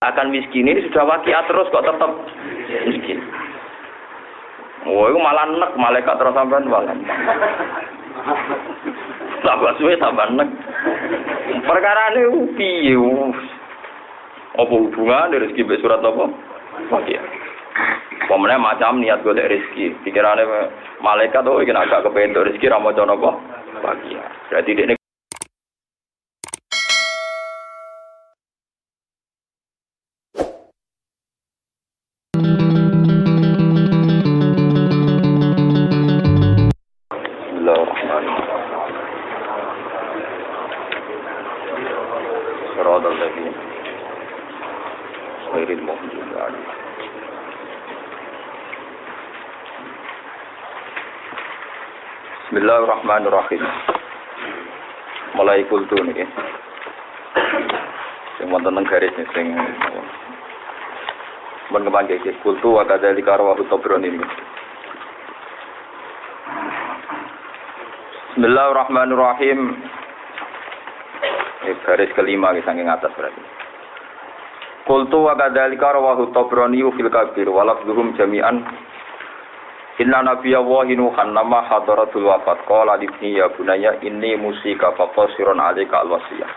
akan miskin ini sudah wakiat terus kok tetap miskin. Wah, malah nek malaikat terus sampean malah. Tambah suwe tambah nek. Perkara ini piye? Apa hubungan dari rezeki surat apa? Wakiat. Pemenang macam niat golek rezeki. Pikirannya malaikat oh ini agak kepentok rezeki ra maca napa? Wakiat. Berarti dia Bismillahirrahmanirrahim. Mulai kultu nih. Sing wonten teng garis sing men kemangke iki kultu wa kadzalika rawahu tabrani ini. Bismillahirrahmanirrahim. Ini garis kelima di saking atas berarti. Kultu wa kadzalika rawahu tabrani fil kabir wa jami'an Inna nabiyya wahi nuhan nama hadaratul wafat. Qala libni ya bunaya inni musika faqasirun alika alwasiyah.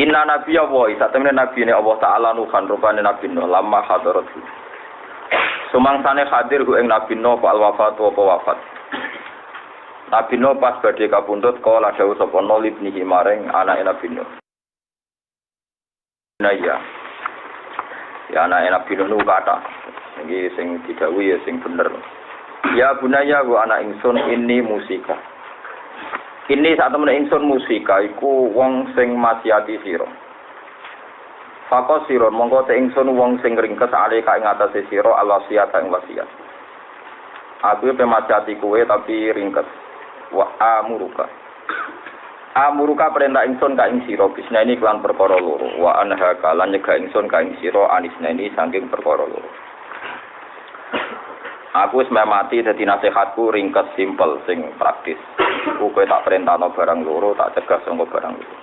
Inna nabiyya wahi Saat ini nabi ini Allah Ta'ala nuhan Rupani nabi Nuh Lama hadaratul Sumangsane hadir hu ing nabi Nuh Al wafat wa wafat. Nabi Nuh pas badhe kapundhut kala dawuh sapa Nuh libnihi maring anake Nabi Nuh. Nah iya Ya anake Nabi Nuh kata Iki sing didhawuhi ya sing bener. Ya bunaya wa anak ingsun ini musika. Ini saat temen ingsun musika iku wong sing masiati sira. Fakos sira mongko te ingsun wong sing ringkes ale ka ing atase sira alwasiat ing wasiat. Aku pe masiati kowe tapi ringkes. Wa amuruka. Amuruka perintah ingsun ka ing sira bisna ini kelan perkara loro. Wa anha kalan nyegah ingsun ka ing sira anisna ini saking perkara loro. Aku wis mati dadi nasihatku ringkes simpel sing praktis. Ku kowe tak perintahno barang loro, tak cegah sangka barang loro.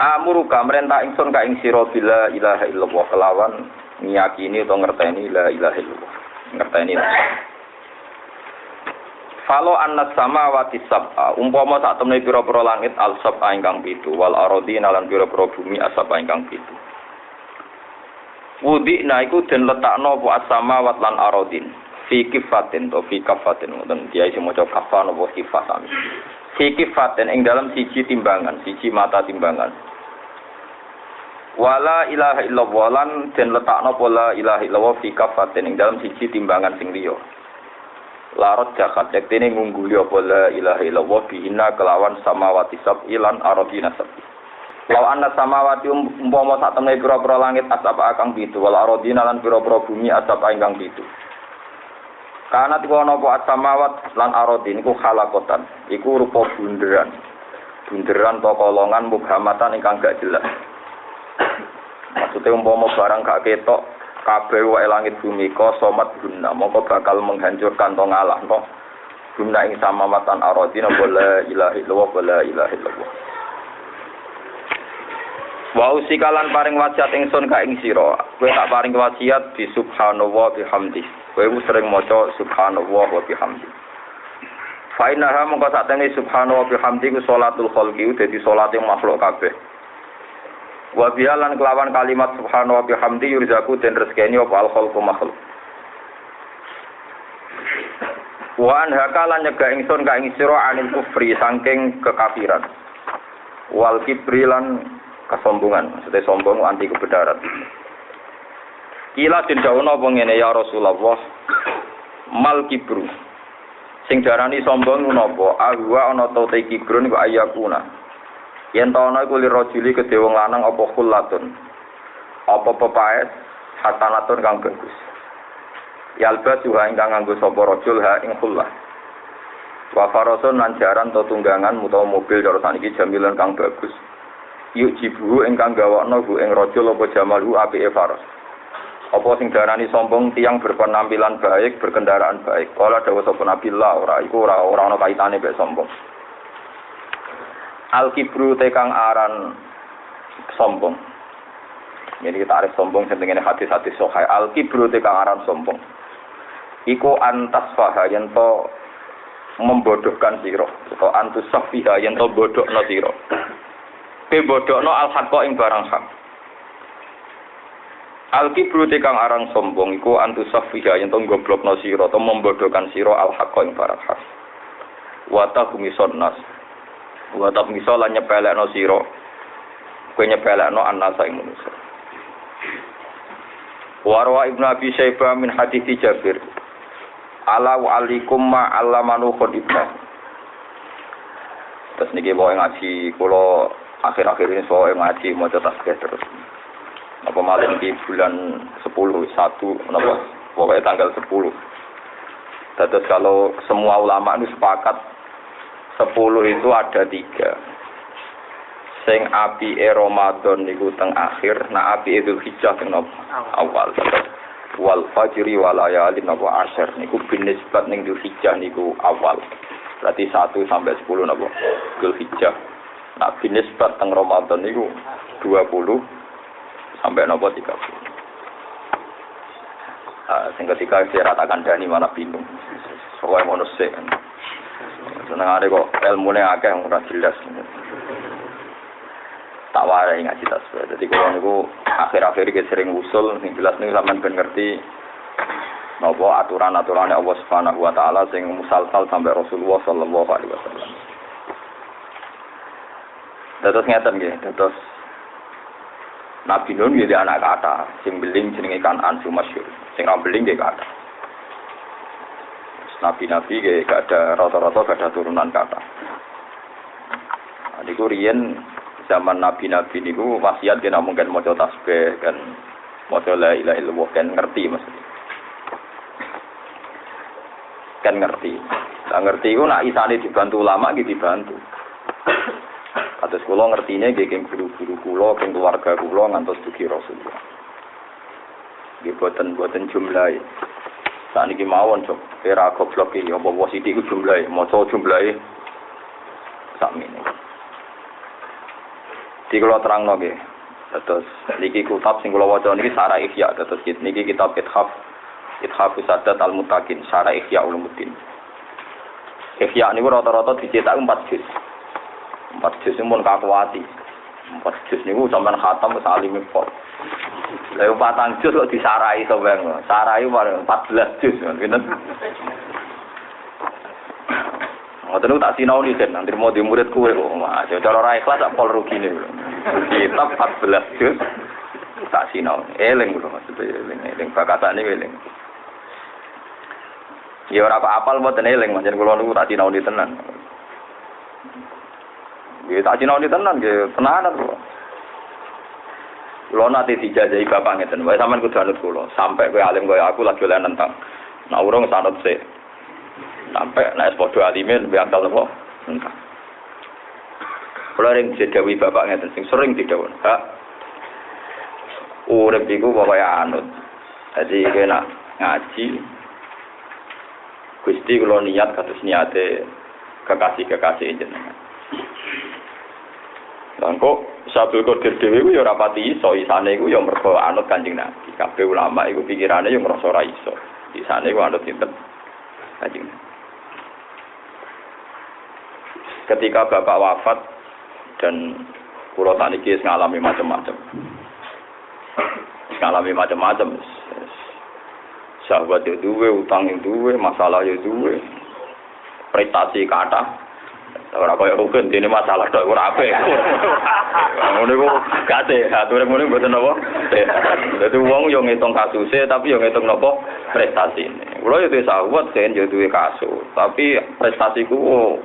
Amuruka merintah ingsun ka ing sira bila ilaha illallah kelawan ngiyakini utawa ngerteni la ilaha illallah. Ngerteni. Falo annas samawati sab'a umpama sak temne pira-pira langit al sab'a ingkang pitu wal ardi nalan pira-pira bumi asaba ingkang pitu. Wudi na iku den letakno apa asama wat lan arodin. Fi kifatin to fi kafatin ngoten dia isi maca kafan apa kifat sami. Fi kifatin ing dalam siji timbangan, siji mata timbangan. Wala ilaha illallah lan den letakno apa la ilaha illallah fi kafatin ing dalam siji timbangan sing liya. Larot jakat yektene ngungguli apa la ilaha illallah bihina kelawan samawati sab ilan arodina sabi. Lau anna samawati umpama sak temne pira-pira langit asap akang pitu wal aradina lan pira-pira bumi asap ingkang pitu. Kana tiku ana apa samawat lan aradin iku halakotan, iku rupa bunderan. Bunderan to kolongan mughamatan ingkang gak jelas. Maksudnya umpama barang gak ketok kabeh wae langit bumi ko somat guna mongko bakal menghancurkan to ngalah. Guna ing samawatan aradin la ilaha illallah la ilaha illallah. Wa usikalan paring wasiat ingsun ka ing sira. Kowe tak paring wasiat di subhanallah bihamdi. Kowe sering maca subhanallah wa bihamdi. Fa innaha mongko satene subhanallah bihamdi ku salatul khalqi dadi salate makhluk kabeh. Wa bialan kelawan kalimat subhanallah bihamdi yurzaku den rezekeni apa al khalqu makhluk. Wa an hakalan nyegah ingsun ka ing sira anil kufri saking kekafiran. Wal kibrilan kesombongan, maksudnya sombong anti kebenaran. Kila den dawono apa ngene ya Rasulullah mal kibru. Sing darani sombong napa? Ahwa ana ta te kibrun ku ayakuna. Yen ta ana iku lirajuli kedhe wong lanang apa khullatun. Apa pepaes hasanatun kang bagus. Yalba suha ingkang nganggo sapa rajul ha ing khullah. Wa farasun lan jaran to tunggangan utawa mobil cara saniki jamilan kang bagus. Yuk jibu ingkang gawakno bu ing rajul apa jamalu apike faros apa sing darani sombong tiang berpenampilan baik berkendaraan baik kala dawuh sapa nabi la ora iku ora ora ana kaitane mek sombong al kibru te kang aran sombong. Ini kita arif sombong sendiri hati-hati sohai. Al kibru te kang aran sombong. Iku antas faha yen to membodohkan siro. Atau yen to bodoh no siro. Pe bodoh no al hakko ing barang hak. Al kibru kang aran sombong. Iku antus safiha yen to goblok no siro. Atau membodohkan siro al hakko ing barang hak. Wata kumison nas. Wata kumison lan nyepelek no siro. Kue nyepelek no anasa ing manusia. Warwa Ibnu Abi Syaibah min hadis Jabir. Ala wa alikum ma allamanu khudibna. Terus niki bawa ngaji kula akhir-akhir ini bawa ngaji maca tasbih terus. Apa malam di bulan 10 1 napa pokoknya tanggal 10. Terus kalau semua ulama itu sepakat 10 itu ada tiga sing api e Ramadan niku teng akhir, nah api Idul Hijjah teng awal. Wal fajri wal ayalin napa asyir niku binisbat ning Idul Hijjah niku awal. Berarti 1 sampai 10 napa Idul Nah binisbat teng Ramadan niku 20 sampai napa 30. Uh, sing ketika saya ratakan dani mana bingung. Soalnya mau nusik. Seneng ada kok ilmu akeh ora jelas tak warai ngaji tasbih. Jadi kalau niku akhir-akhir kita sering usul, nih jelas nih sampean ben ngerti nopo aturan-aturan Allah Subhanahu wa taala sing musalsal sampai Rasulullah sallallahu alaihi wasallam. Dados ngeten nggih, dados Nabi Nun jadi anak kata, sing beling jenenge kan ansu masyur, sing ra beling nggih kata. Nabi-nabi gak ada rata-rata gak ada turunan kata. Nah, niku riyen zaman nabi-nabi niku wasiat kena mungkin mau tasbih kan mau la ilaha illallah kan ngerti maksudnya kan ngerti nah, ngerti itu nak isane dibantu ulama gitu dibantu atas kulo ngertinya geng guru-guru kulo geng keluarga kulo ngantos dugi Rasulullah. Nggih boten jumlahe. Saat ini mawon cok era goblok iki apa wasiti ku jumlahe? Maca jumlahe? Sakmene. Di kalau terang nggih. Terus niki kitab sing kula waca niki Sarah Ihya. Terus niki kitab Ithaf Ithaf Sadat Al Mutakin Sarah Ihya Ulumuddin. Ihya niku rata-rata dicetak 4 juz. 4 juz mun kakuati. 4 juz niku sampean khatam alim kok. Lah patang juz kok disarai sampean. Sarai 14 juz ngoten. Ngoten tak sinau nih kan, nanti mau di murid kue kok. Mas, cara ora ikhlas tak pol rugi nih. Kitab 14 juz tak sinau. Eling lho maksudnya eling, eling bakatane eling. Ya ora apa-apal mboten eling, pancen kula niku tak sinau tenan. Ya tak di tenan nggih, tenanan kok. Kulo nanti dijajahi bapak ngeten, wae sampean kudu anut kula. Sampai kowe alim koyo aku lagi oleh nentang. Nah urung sanut sih. Sampai naik padha alimin lebih akal nopo? Entah. Kula ring didawi bapak ngeten sing sering didhawuh. Pak. Urip iku pokoke anut. Jadi kena ngaji Gusti kula niat kados niate kekasih-kekasih jenengan. Lan kok Sabul Qadir dhewe ku ya ora pati iso, isane iku ya mergo anut Kanjeng Nabi. Kabeh ulama iku pikirane ya ngrasa ora iso. Isane ku anut sinten? Kanjeng ketika bapak wafat dan pulau saniki ngalami macam-macam ngalami macam-macam sahabat itu duwe utang itu duwe masalah itu duwe prestasi kata ora kaya rukun dene masalah tok ora apik ngono iku gate ature ngono mboten napa dadi wong yo ngitung kasuse tapi yo ngitung napa prestasi kula yo sahabat sen yo duwe kasus tapi prestasiku oh,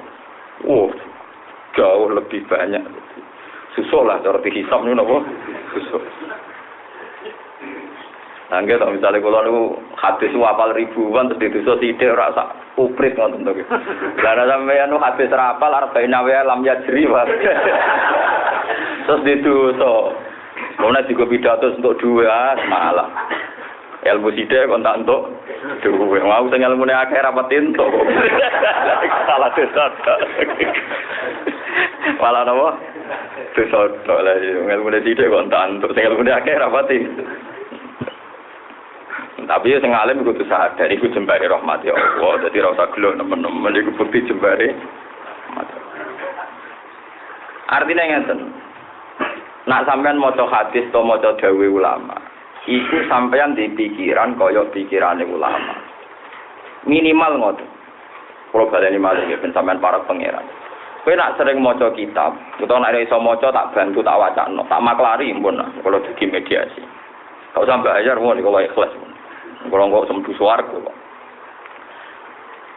Oh, jauh lebih banyak. Susul lah, cara dihisap nih nopo. Susul. Nah, gitu, misalnya kalau nu hadis wapal ribuan terus dituso tidak rasa uprit ngonten tuh. Karena sampai nu hadis rapal arba'in nawa lam yajri Terus dituso. Kemudian juga pidato untuk dua malah. Ilmu sidik kontak untuk dua. Mau sing ilmune akeh rapat entuk. Salah sesat. Malah napa? Dosa tok lah ilmu sithik kok entuk sing ilmu akeh rapati. Tapi ya sing alim kudu sadar iku jembare rahmati Allah. Dadi ora usah gelok nemen-nemen iku bukti jembare. Artinya ngeten. Nak sampean maca hadis atau maca dawe ulama, iku sampean di pikiran kaya pikirane ulama. Minimal ngoten. Kalau baleni malih ya ben sampean para pangeran. Kowe nak sering maca kitab, utawa nak iso maca tak bantu tak wacana, tak maklari pun kalau di mediasi. Kau sampai bayar mau kalau ikhlas. Kalau nggak sembuh suarga kok.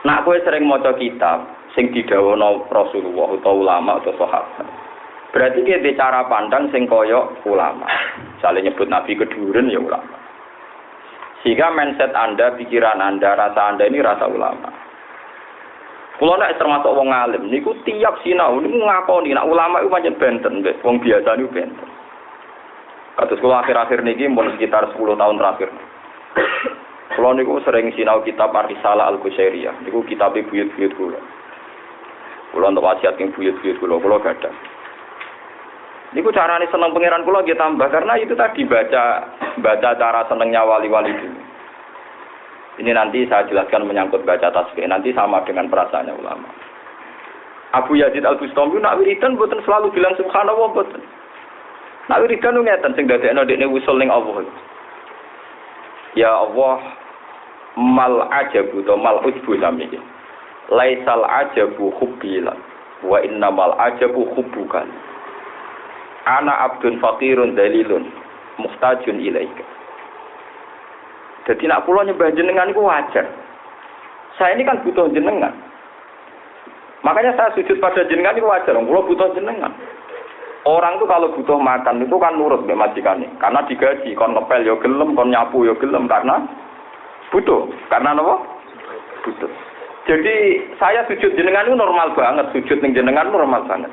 Nak kowe sering maca kitab sing didhawuhna Rasulullah atau ulama atau sahabat. Berarti kita cara pandang sing kaya ulama. Misalnya nyebut Nabi keduren ya ulama. Sehingga mindset Anda, pikiran Anda, rasa Anda ini rasa ulama. Kulo nek termasuk wong alim niku tiap sinau niku ngakoni nek ulama itu pancen benten, wong biasa niku benten. Kados kula akhir-akhir niki mun sekitar 10 tahun terakhir. Kulo niku sering sinau kitab Ar-Risalah Al-Qusairiyah. Niku kitab buyut-buyut kula. Kulo untuk wasiat ing buyut-buyut kula, kula gadah. Niku carane seneng pangeran kula nggih tambah karena itu tadi baca baca cara senengnya wali-wali dulu. Ini nanti saya jelaskan menyangkut baca tasbih. Nanti sama dengan perasaannya ulama. Abu Yazid Al Bustami nak wiridan boten selalu bilang subhanallah boten. Nak wiridan nu ngeten sing dadekno dekne wusul ning Allah. Ya Allah, mal ajabu to mal ujbu sami iki. Laisal ajabu hubbila wa innamal ajabu hubbukan. Ana abdun fakirun dalilun muhtajun ilaika. Jadi nak pulau nyembah jenengan itu wajar. Saya ini kan butuh jenengan. Makanya saya sujud pada jenengan itu wajar. Pulau butuh jenengan. Orang tuh kalau butuh makan itu kan nurut majikan Karena digaji, kon ngepel yo gelem, kon nyapu yo gelem karena butuh. Karena apa? Butuh. Jadi saya sujud jenengan itu normal banget, sujud ning jenengan normal banget.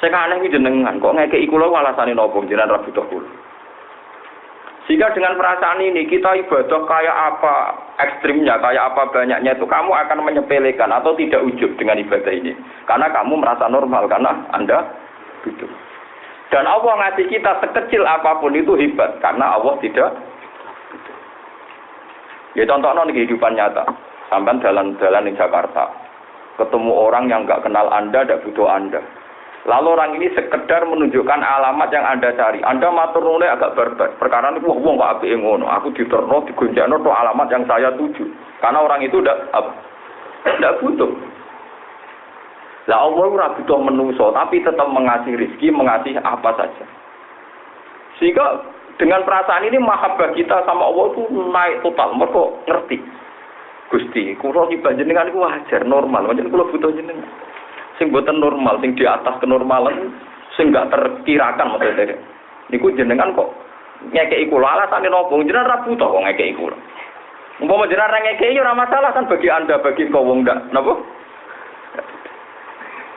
Saya kan aneh jenengan, kok ngekei kula alasane nopo jenengan ra butuh. Sehingga dengan perasaan ini kita ibadah kayak apa ekstrimnya, kayak apa banyaknya itu kamu akan menyepelekan atau tidak ujub dengan ibadah ini. Karena kamu merasa normal karena Anda butuh. Dan Allah ngasih kita sekecil apa pun itu hebat karena Allah tidak. Ya contoh non kehidupan nyata. Sampai jalan-jalan di Jakarta, ketemu orang yang nggak kenal Anda, tidak butuh Anda. Lalu orang ini sekedar menunjukkan alamat yang Anda cari. Anda matur nuwun agak barbar. Perkara ini wah wong kok apike ngono. Aku diterno digonjakno to alamat yang saya tuju. Karena orang itu apa? Tidak butuh. Lah Allah ora butuh menungso, tapi tetap mengasih rizki, mengasih apa saja. Sehingga dengan perasaan ini mahabbah kita sama Allah itu naik total. Mereka ngerti. Gusti, kulo iki panjenengan iku wajar, normal. Pancen kulo butuh jenengan sing buatan normal, sing di atas kenormalan, sing gak terkirakan maksudnya. Niku jenengan kok ngekei kula alasane nopo jenengan ra butuh kok ngekei kula. Umpama jenengan ra ngekei ya ora masalah kan bagi Anda bagi kau wong ndak napa?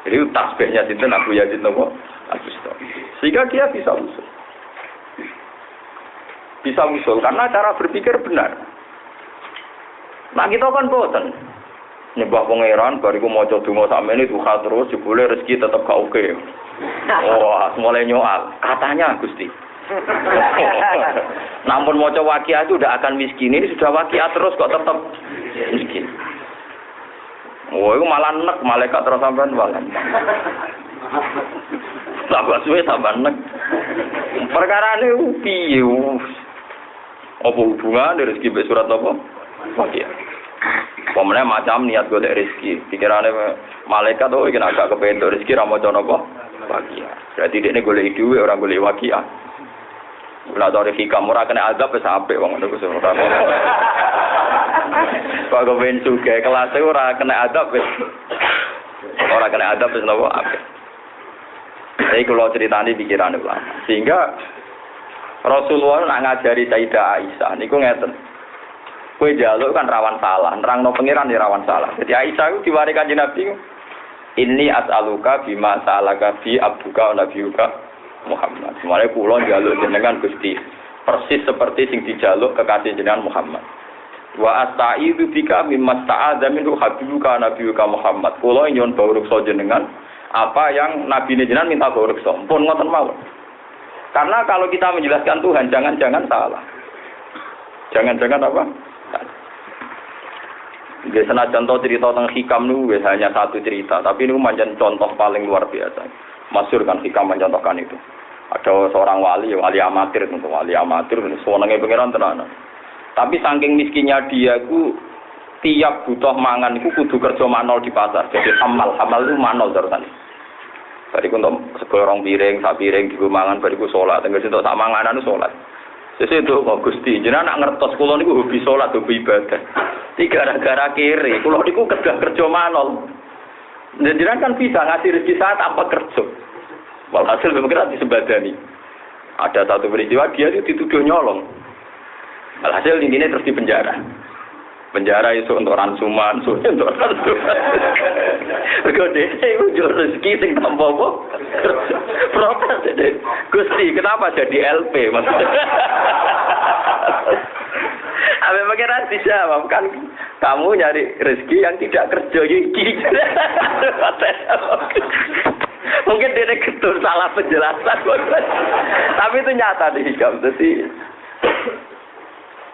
Jadi tasbihnya sinten Abu Yazid napa? Al-Bustami. Sehingga dia bisa usul. Bisa usul karena cara berpikir benar. Nah kita kan boten nyembah pangeran bariku maca donga sakmene duha terus jebule rezeki tetep gak oke. Wah, oh, mulai nyoal. Katanya Gusti. Namun maca waqiah itu udah akan miskin. Ini sudah waqiah terus kok tetap miskin. Oh, itu malah nek malaikat terus sampean malah. Tambah suwe tambah nek. Perkara ini piye? Apa hubungan dari rezeki surat apa? Waqiah. Pemenang macam niat dari rezeki. Pikirannya malaikat tuh ingin agak kepentok rezeki ramu jono kok. Wakia. Berarti ini gue duit orang gue wakia. Ulah tau hikam ora kena azab wis apik wong ngono kuwi ora. Kok kepen suge kelas ora kena azab wis. Ora kena azab wis nopo apik. Jadi kalau ceritanya pikiran ulama. Sehingga Rasulullah nak ngajari Sayyidah Aisyah niku ngeten. Kue jaluk kan rawan salah, nerang no pengiran ya rawan salah. Jadi Aisyah itu diwari kanji Nabi, ini as'aluka bima sa'alaka bi abduka nabiuka Muhammad. Semuanya pulau jaluk jenengan Gusti. Persis seperti sing dijaluk kekasih jenengan Muhammad. Wa asta'idu bika mimma sta'adha minhu habibuka nabiuka Muhammad. Pulau nyon bauruk so jenengan apa yang Nabi Nijinan minta gorekso. Pun ngoten mau. Karena kalau kita menjelaskan Tuhan, jangan-jangan salah. Jangan-jangan apa? Biasanya contoh cerita tentang hikam itu hanya satu cerita, tapi ini manjan contoh paling luar biasa. Masyur kan hikam mencontohkan itu. Ada seorang wali, wali amatir, wali amatir, sewenangnya pengiran tenanan. Tapi saking miskinnya dia, ku tiap butuh mangan itu kudu kerja manol di pasar. Jadi hamal, hamal itu manol terusan. Bariku untuk sekorong piring, sak piring di mangan, bariku sholat. Tengah situ sak manganan sholat. Sesuai itu kok Gusti, jenengan nak ngertos kula niku hobi sholat, hobi ibadah. Tiga gara-gara kiri, kula niku kerja kerja manol. Dan jenengan kan bisa ngasih rezeki saat tanpa kerja. Walhasil memang disebadani. Ada satu peristiwa dia itu dituduh nyolong. Walhasil ini terus di penjara penjara itu untuk ransuman, suwe untuk ransuman. Mergo dhewe iku yo rezeki sing tanpa apa? Protes deh. Gusti, kenapa jadi LP maksudnya? Apa pengiran dijawab kan kamu nyari rezeki yang tidak kerja gigi. Mungkin dia ketur salah penjelasan, tapi itu nyata di hikam. Jadi,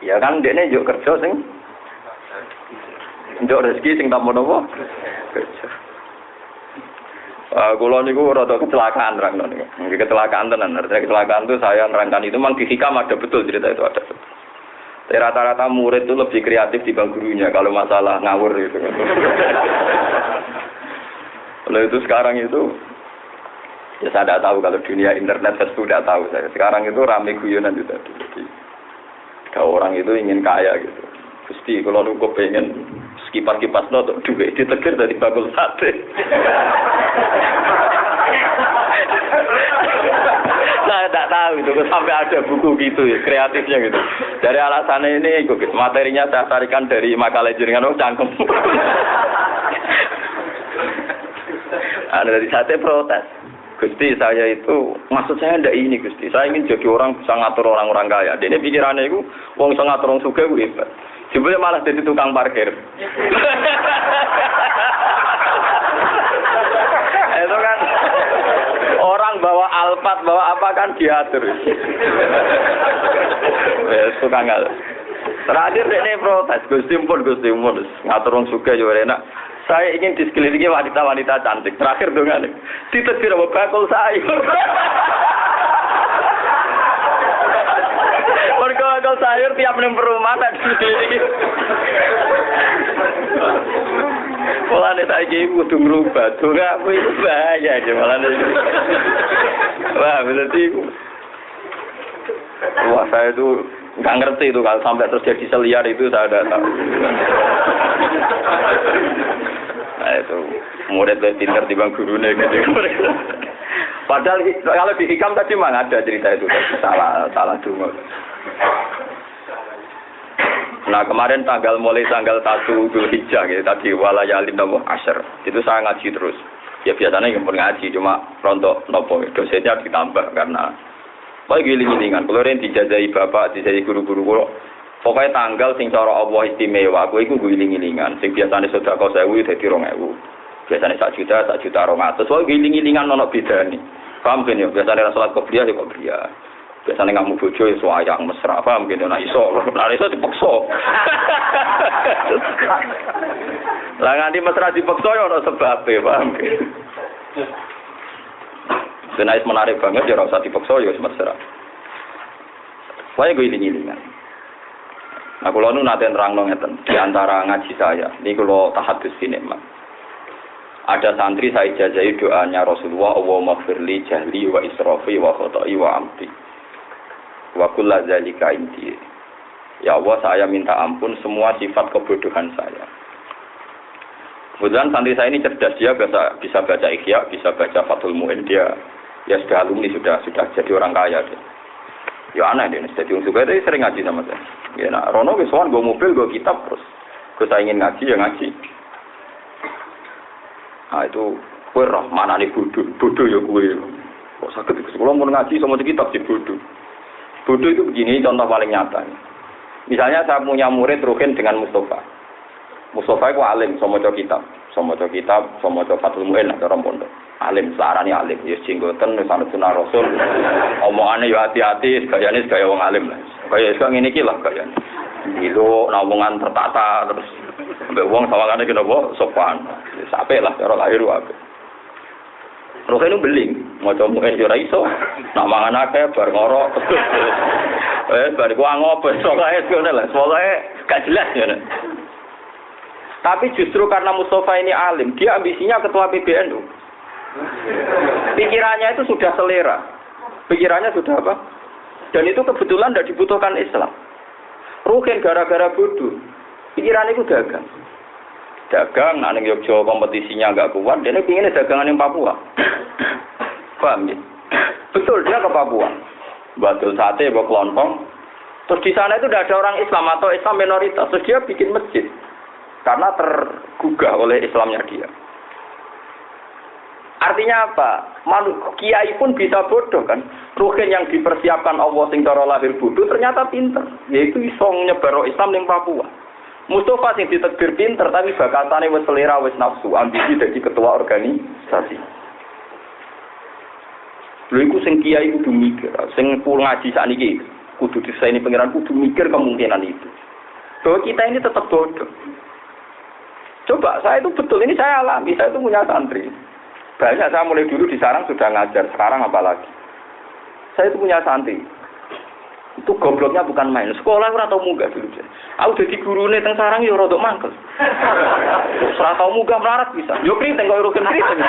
ya kan dia juga kerja sing Njok rezeki sing tak nopo? Kerja. Uh, kulo niku rada kecelakaan rang niku. Kecelakaan tenan. Artinya kecelakaan itu saya nerangkan itu memang di hikam ada betul cerita itu ada. Rata-rata murid itu lebih kreatif di bang gurunya kalau masalah ngawur itu. Lalu itu sekarang itu ya saya tidak tahu kalau dunia internet saya sudah tahu saya. Sekarang itu rame guyonan itu tadi. Jadi, orang itu ingin kaya gitu. Gusti kalau nunggu pengen kipas-kipas no untuk duit ditegur dari bakul sate. Saya tidak tahu itu sampai ada buku gitu ya kreatifnya gitu. Dari alasannya ini gitu, materinya saya tarikan dari makalah jaringan oh cangkem. Ada dari sate protes. Gusti saya itu maksud saya ndak ini Gusti. Saya ingin jadi orang bisa ngatur orang-orang kaya. Ini pikirannya itu uang bisa ngatur orang suka gue hebat. Jebule malah jadi tukang parkir. Itu kan orang bawa alpat, bawa apa kan diatur. ya, tukang al. Terakhir ini protes, Gusti pun Gusti pun ngatur wong suka juga enak. Saya ingin di sekelilingi wanita-wanita cantik. Terakhir dong sama bakul sayur. Mergo bakul sayur tiap ning perumahan ada di Mulane saiki kudu ngrubah, donga aku itu bahaya aja mulane. Wah, berarti Wah, saya itu nggak ngerti itu kalau sampai terjadi seliar itu saya tidak tahu. Nah itu murid lebih pinter di bang gurunya gitu. Padahal kalau di hikam tadi mana ada cerita itu salah salah dulu. Nah kemarin tanggal mulai tanggal satu Hijjah gitu tadi walayalin nopo asher itu saya ngaji terus. Ya biasanya yang ngaji cuma rontok nopo dosennya ditambah karena Pokoknya giling-gilingan, kalau yang dijajai bapak, dijajai guru-guru kulo, pokoknya tanggal sing cara Allah istimewa, aku itu giling-gilingan. Sing biasanya sudah kau sewu, jadi rong. Biasanya sak juta, sak juta atas. Pokoknya giling-gilingan nono beda nih. Paham kan ya? Biasanya sholat kopiah ya kopiah. Biasanya kamu bojo ya suayang mesra, paham gitu. Nah iso, nah iso dipaksa. Lah nganti mesra dipaksa ya ono sebab paham gitu. Senais menarik banget ya rasa dipaksa ya mesra. Saya gue iling-ilingan. Nah kalau nu nanti nerang ngeten di antara ngaji saya, ini kalau tahadus ini mah. Ada santri saya jajahi doanya Rasulullah, Allah maghfirli jahli wa israfi wa khotai wa amti. Wa kulla zalika inti. Ya Allah, saya minta ampun semua sifat kebodohan saya. Kebetulan santri saya ini cerdas, dia bisa, bisa baca ikhya, bisa baca fatul mu'in, dia ya sudah alumni sudah sudah jadi orang kaya dia. Ya aneh deh, jadi orang suka itu sering ngaji sama saya. Ya nak Rono kesuan gue mobil gue kitab terus. Gue saya ingin ngaji ya ngaji. Nah itu kue roh mana nih bodoh, bodoh ya gue. Kok sakit sekolah mau ngaji sama kitab sih bodoh. Bodoh itu begini contoh paling nyata. Misalnya saya punya murid Ruhin dengan Mustafa. Mustafa itu alim, sama maca kitab, sama maca kitab, sama maca Fathul Mu'in cara pondok. Alim, selarani alim, ya jenggoten, wis anut sunah Rasul. Omongane ya hati-hati, gayane gaya wong alim lah. Kaya sekarang ini iki lah gayane. Dilo namungan tertata terus mbek wong sawangane kena apa sopan. Sampai lah cara lahir wae. Roh itu beling, mau coba mungkin jura iso, nak mangan akeh, bar ngorok, eh, bar ngopes, soalnya itu lah, soalnya gak jelas ya. Tapi justru karena Mustafa ini alim, dia ambisinya ketua PBNU. Pikirannya itu sudah selera. Pikirannya sudah apa? Dan itu kebetulan tidak dibutuhkan Islam. Rukin gara-gara bodoh. Pikiran itu dagang. Dagang, nah Yogyo kompetisinya nggak kuat, dia ini dagangan yang Papua. Paham ya? Betul, dia ke Papua. Batul sate, bawa kelontong. Terus di sana itu tidak ada orang Islam atau Islam minoritas. Terus dia bikin masjid. Karena tergugah oleh Islamnya dia. Artinya apa? Malu, kiai pun bisa bodoh kan. Ruhin yang dipersiapkan Allah sing lahir bodoh ternyata pinter. Yaitu iso nyebar Islam yang Papua. Mustafa sing ditegir pinter tapi bakatane wis selera wis nafsu, ambisi jadi ketua organisasi. Lha iku sing kiai kudu mikir, sing pul ngaji sakniki kudu disaini pangeran kudu mikir kemungkinan itu. Bahwa kita ini tetap bodoh. Coba saya itu betul ini saya alami, saya itu punya santri. Banyak saya mulai dulu di sarang sudah ngajar, sekarang apalagi. Saya itu punya santri. Itu gobloknya bukan main. Sekolah ora tau munggah dulu. Aku dadi gurune teng sarang ya rada mangkel. Ora tau munggah melarat bisa. Yo kriting kok rugen kriting.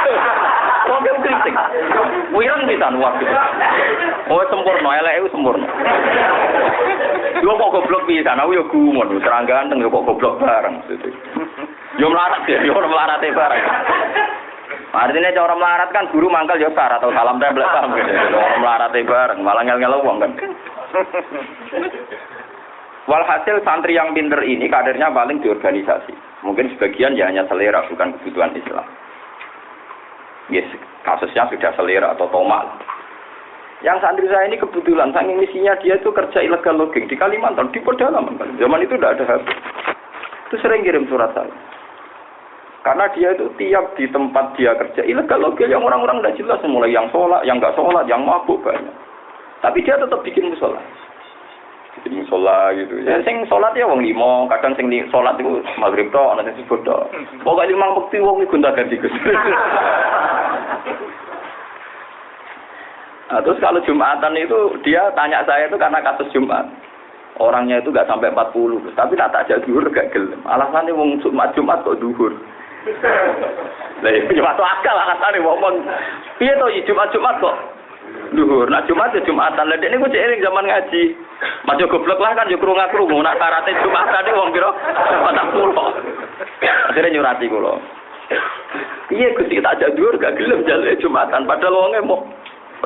Kok kriting. Wireng bisa waktu. Oh sempurna, elek sempurna. Yo kok goblok bisa, aku yo gumun, seranggaan teng yo kok goblok bareng. Yo melarat ya, yo melarat bareng. Artinya cara melarat kan guru mangkal ya sar atau salam tempel paham gitu. Orang melarat bareng, malah ngel-ngel wong kan. Walhasil santri yang pinter ini kadernya paling di organisasi. Mungkin sebagian ya hanya selera, bukan kebutuhan Islam. Yes, kasusnya sudah selera atau tomal. Yang santri saya ini kebetulan, saking misinya dia itu kerja ilegal logging di Kalimantan, di pedalaman. Zaman itu tidak ada HP. Itu sering kirim surat saya. Karena dia itu tiap di tempat dia kerja ilegal logel yang orang-orang tidak jelas mulai yang sholat, yang nggak sholat, yang mabuk banyak. Tapi dia tetap bikin musola. Bikin musola gitu. Ya sing sholat ya wong limo, kadang sing sholat itu maghrib to, ana sing subuh. Pokoke lima bukti wong iku gonta ganti Gus. Nah, terus kalau Jumatan itu dia tanya saya itu karena kasus Jumat. Orangnya itu nggak sampai 40, tapi tak tak duhur gak gelem. Alasannya wong Jumat Jumat kok duhur. Lah ya tuh akal alasane ngomong. Piye to Jumat-Jumat kok duhur. Nah Jumat ya Jumatan. Lah ini gue eling zaman ngaji. Mas goblok lah kan yo krungu-krungu nak syaratnya Jumatan iki wong pira 40. Akhirnya nyurati kula. Iya Gusti tak ajak dhuwur gak gelem jaluk Jumatan padahal wonge mau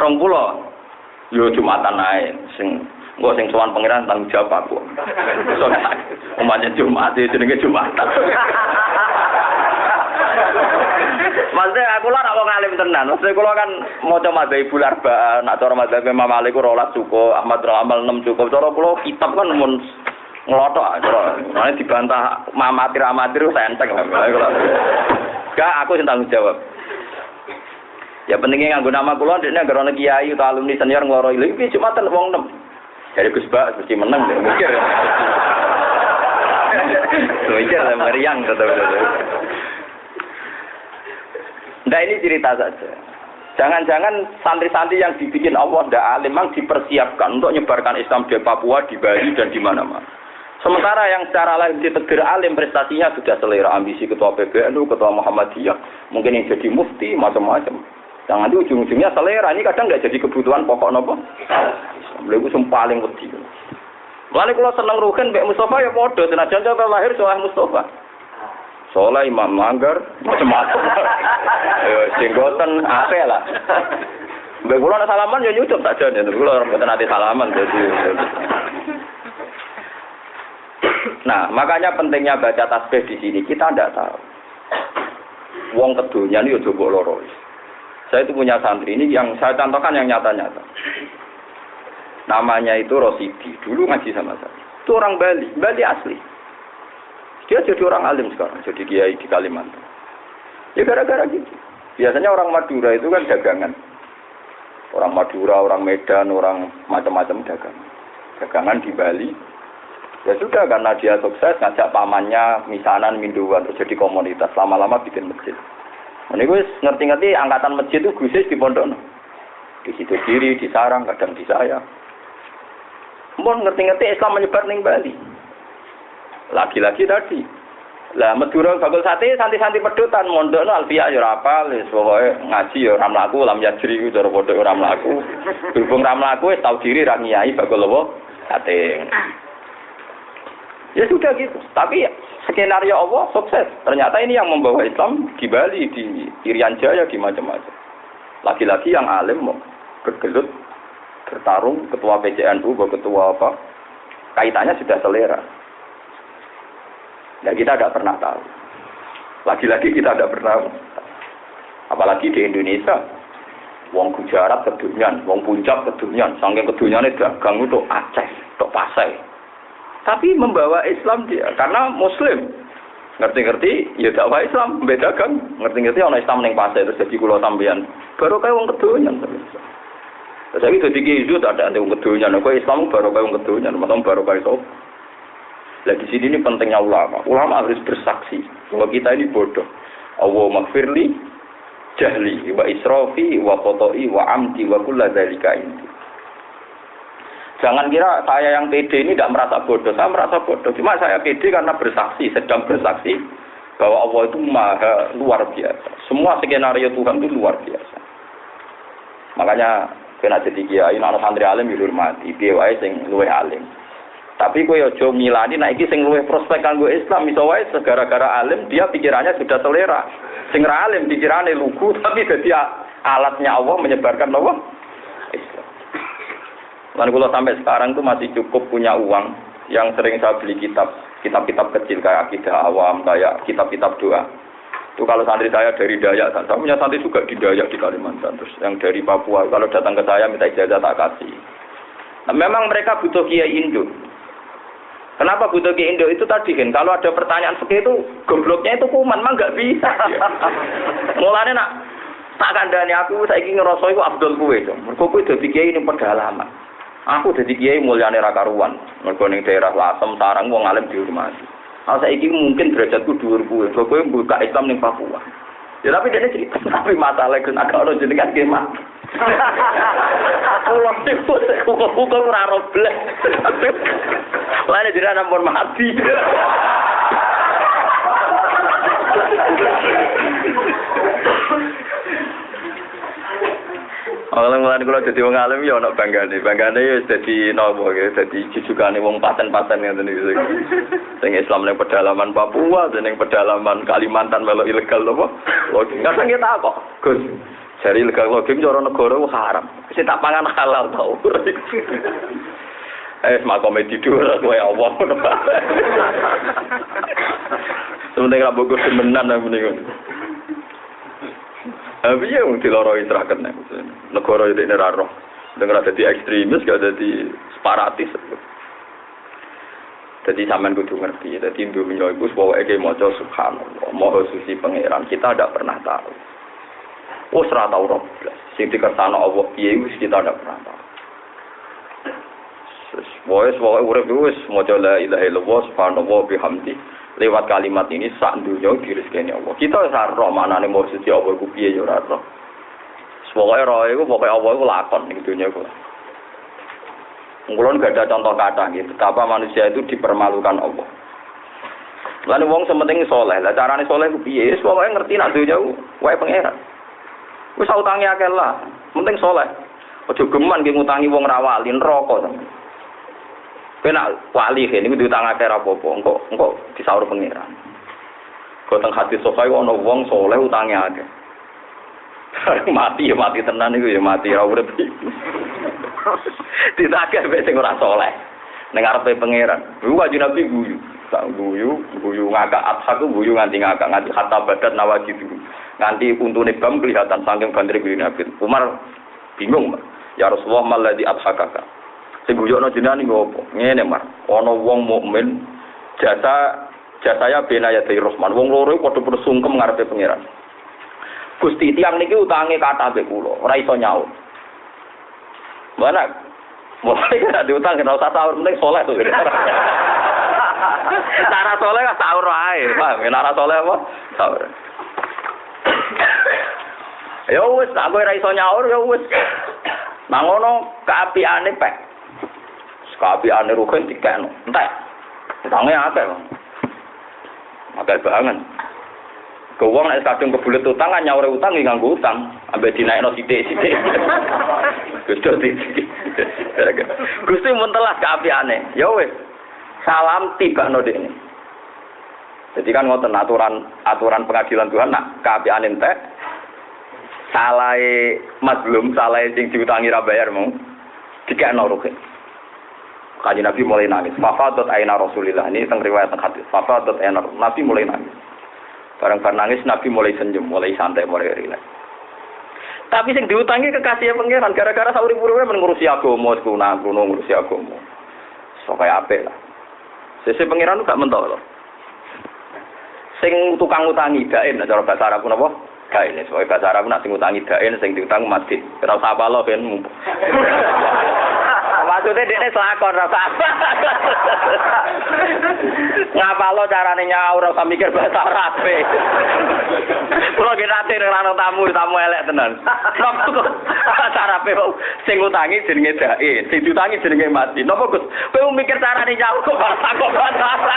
20. Yo Jumatan ae sing Gue sing pangeran tanggung jawab aku. Soalnya umatnya Jumat jenenge Jumatan. Maksudnya aku lah nak wong alim tenan. Maksudnya kula kan maca madzhab Ibu Larba, nak cara madzhab Imam Malik rolas cukup, Ahmad Ramal 6 cukup. Cara kula kitab kan mun ngelotok cara. Mane dibantah mamatir amatir enteng. Gak aku sing tanggung jawab. Ya pentingnya nganggo nama kula ndekne agar ana kiai utawa alumni senior ngloro iki cuma ten wong 6. Jadi Gus Bak mesti menang mikir. Mikir lah meriang tetap. Nah ini cerita saja. Jangan-jangan santri-santri yang dibikin Allah tidak alim memang dipersiapkan untuk menyebarkan Islam di Papua, di Bali, dan di mana-mana. Sementara yang secara lain ditegur alim prestasinya sudah selera ambisi ketua PBNU, ketua Muhammadiyah, mungkin yang jadi mufti, macam-macam. Yang nanti ujung-ujungnya selera ini kadang nggak jadi kebutuhan pokok nopo. Beliau itu paling wedi. Lalu kalau senang rugen, Mbak Mustafa ya bodoh. Senajan contoh lahir soal Mustafa. Soleh Imam Manggar macam-macam. Yo apa lah. Mbak kula ana salaman yo nyucup tak jane. Kula ora mboten ate salaman jadi. Nah, makanya pentingnya baca tasbih di sini. Kita tidak tahu. Wong kedunya ini yo coba loro. Saya itu punya santri ini yang saya contohkan yang nyata-nyata. Namanya itu Rosidi. Dulu ngaji sama saya. Itu orang Bali, Bali asli. Dia jadi orang alim sekarang, jadi kiai di Kalimantan. Ya gara-gara gitu. Biasanya orang Madura itu kan dagangan. Orang Madura, orang Medan, orang macam-macam dagang. Dagangan di Bali. Ya sudah karena dia sukses ngajak pamannya misanan minduan terus jadi komunitas lama-lama bikin masjid. Ini gue ngerti-ngerti angkatan masjid itu gusis di pondok. Di situ kiri, di sarang, kadang di saya. Mau ngerti-ngerti Islam menyebar ning Bali. Lagi-lagi tadi. Lah Madura bakul sate santi-santi pedutan mondokno alfiah ya ora apal wis pokoke ngaji ya ora mlaku lam yajri ku cara padha ora mlaku. Berhubung ora mlaku wis tau diri ra ngiyai bakul apa sate. Ya sudah gitu. Tapi skenario Allah sukses. Ternyata ini yang membawa Islam di Bali, di Irian Jaya, di macam-macam. Lagi-lagi yang alim mau bergelut, bertarung, ketua PCNU, ketua apa, kaitannya sudah selera. Nah kita tidak pernah tahu. Lagi-lagi kita tidak pernah Apalagi di Indonesia, wong Gujarat kedunyan, wong Punjab kedunyan, saking kedunyan dagang itu Aceh, tok Pasai. Tapi membawa Islam dia, karena Muslim. Ngerti-ngerti, ya dakwah Islam, beda kan. Ngerti-ngerti orang Islam yang Pasai, terus jadi kulo sambian. Baru kayak wong kedunyan. Jadi itu ada ada wong kedunyan. Kau Islam baru kayak wong kedunyan, maksudnya baru kayak sopo. Lah di sini ini pentingnya ulama. Ulama harus bersaksi bahwa kita ini bodoh. Allah maghfirli jahli wa israfi wa qata'i wa amti wa kulla dzalika ini. Jangan kira saya yang pede ini tidak merasa bodoh. Saya merasa bodoh. Cuma saya pede karena bersaksi, sedang bersaksi bahwa Allah itu maha luar biasa. Semua skenario Tuhan itu luar biasa. Makanya kena jadi kiai, anak santri alim dihormati, dia wae sing luwe alim. Tapi kowe aja ngilani nek iki sing luwih prospek kanggo Islam iso wae gara-gara alim dia pikirannya sudah selera. Sing alim pikirane lugu tapi dadi alatnya Allah menyebarkan Allah Islam. Kalau sampai sekarang itu masih cukup punya uang yang sering saya beli kitab, kitab-kitab kecil kayak akidah awam, kayak kitab-kitab doa. Itu kalau santri saya dari Dayak, saya punya santri juga di Dayak di Kalimantan. Terus yang dari Papua, kalau datang ke saya minta ijazah tak kasih. Nah, memang mereka butuh kiai Indo. Kenapa butuh ke Indo itu tadi kan? Kalau ada pertanyaan seperti itu, gobloknya itu kuman, mah nggak bisa. Mulanya nak tak kandani aku saya ingin ngerasa itu Abdul kue dong. Mereka kue jadi kiai ini pedalaman. Aku jadi kiai mulyane rakaruan. Mereka ning daerah Lasem, Sarang, wong alim dihormati. Kalau saya ingin mungkin derajatku dhuwur kue. Kue buka Islam ning Papua. Ya tapi dia cerita, tapi masalah itu agak orang jenengan gimana? Kulo niku hukum ora roblek. Lane dira nampun mati. Orang mulai kalau jadi wong alim ya nak bangga nih, bangga nih ya jadi nopo ya, jadi jujukane wong paten-paten yang tadi gitu. Sing Islam yang pedalaman Papua, dan pedalaman Kalimantan melo ilegal nopo. Nggak sangka tak kok, Gus. Dari legal logim cara negara haram. Sing tak pangan halal tau. Eh, makome tidur kowe Allah. Sementing ra bogor semenan nang mrene. Tapi ya mung diloro istirahat nek negara iki nek roh. Dengar dadi ekstremis gak dadi separatis. Jadi sampean kudu ngerti, jadi Indonesia itu bahwa ege maca subhanallah, maha suci pangeran, kita tidak pernah tahu. Oh ora tau roh blas. Sing dikersano Allah piye kita ndak pernah tahu. Wes wae urip wis maca la ilaha illallah subhanallah bihamdi. Lewat kalimat ini sak dunya direzekeni Allah. Kita wis roh manane maksud Allah ku piye ya ora roh. Pokoke roh iku pokoke Allah iku lakon ning dunya iku. Ngulon gak ada contoh kata gitu, betapa manusia itu dipermalukan Allah. Lalu wong sementing soleh, lah carane soleh ku piye? Wis pokoke ngerti nak dunya wae pangeran. Wis utangi akeh lah, penting soleh. Ojo geman ki ngutangi wong ra wali neraka to. Kowe nak wali kene iku diutang akeh ra apa-apa, engko engko disaur pengiran. Kok teng hati sofa iku wong soleh utangi akeh. mati ya mati tenan iku ya mati ra urip. Ditagih wis sing ora soleh. Ning arepe pangeran. Iku kanjeng Nabi guyu. Tak guyu, guyu ngakak athaku guyu nganti ngakak nganti hatta badat nawajidu. Nganti untune bam kelihatan saking bandre guyu Nabi. Umar bingung, Ya Rasulullah malah di adhakaka. Sing guyokno jenengan niku opo? Ngene, Mar. Ana wong mukmin jasa Jasaya bena ya dari Rosman. Wong loro padha padha sungkem ngarepe pangeran. Gusti tiang niki utange kata be kula, ora iso nyaur. Mana? Mulai kena diutang kena usah sahur, penting soleh tuh. Cara soleh kan sahur ae, paham? Cara soleh apa? Sahur. Ya wis, aku ora iso nyaur ya wis. Nang ngono pek. Kaapiane rugen dikeno. Entek. Utange akeh. Akeh banget. Ke wong nek kadung kebulet utang kan nyaure utang nggih nganggo utang, ambek dinaikno sithik-sithik. Gusti Gusti mun telas kaapiane. Ya wis. Salam tiba no ini. Jadi kan ngoten aturan aturan pengadilan Tuhan nak kaapiane entek. Salai mazlum, salai sing diutangi ra bayar mau dikekno rugi. Kaji Nabi mulai nangis. Fafadat aina Rasulillah. Ini tentang riwayat hadis. Fafadat aina Nabi mulai nangis. Barang bar nangis Nabi mulai senyum, mulai santai, mulai rileks. Tapi sing diutangi kekasih pangeran gara-gara sauri pura mengurusi agama, kuna kuno ngurusi agama. So kayak apa lah. Sesi pangeran gak mentol loh. Sing tukang utangi dain, cara bahasa Arab napa? Dain. Soalnya bahasa Arab nak sing utangi dain, sing diutang mati. Kenapa sapa lo kan? Maksudnya dia selakon rasa apa? Ngapa lo carane nyaur rasa mikir bahasa Arab? Kulo ki nate nang tamu, tamu elek tenan. Kok bahasa Arab sing utangi jenenge dae, sing diutangi jenenge mati. Napa Gus? Kowe mikir carane nyaur kok bahasa kok bahasa.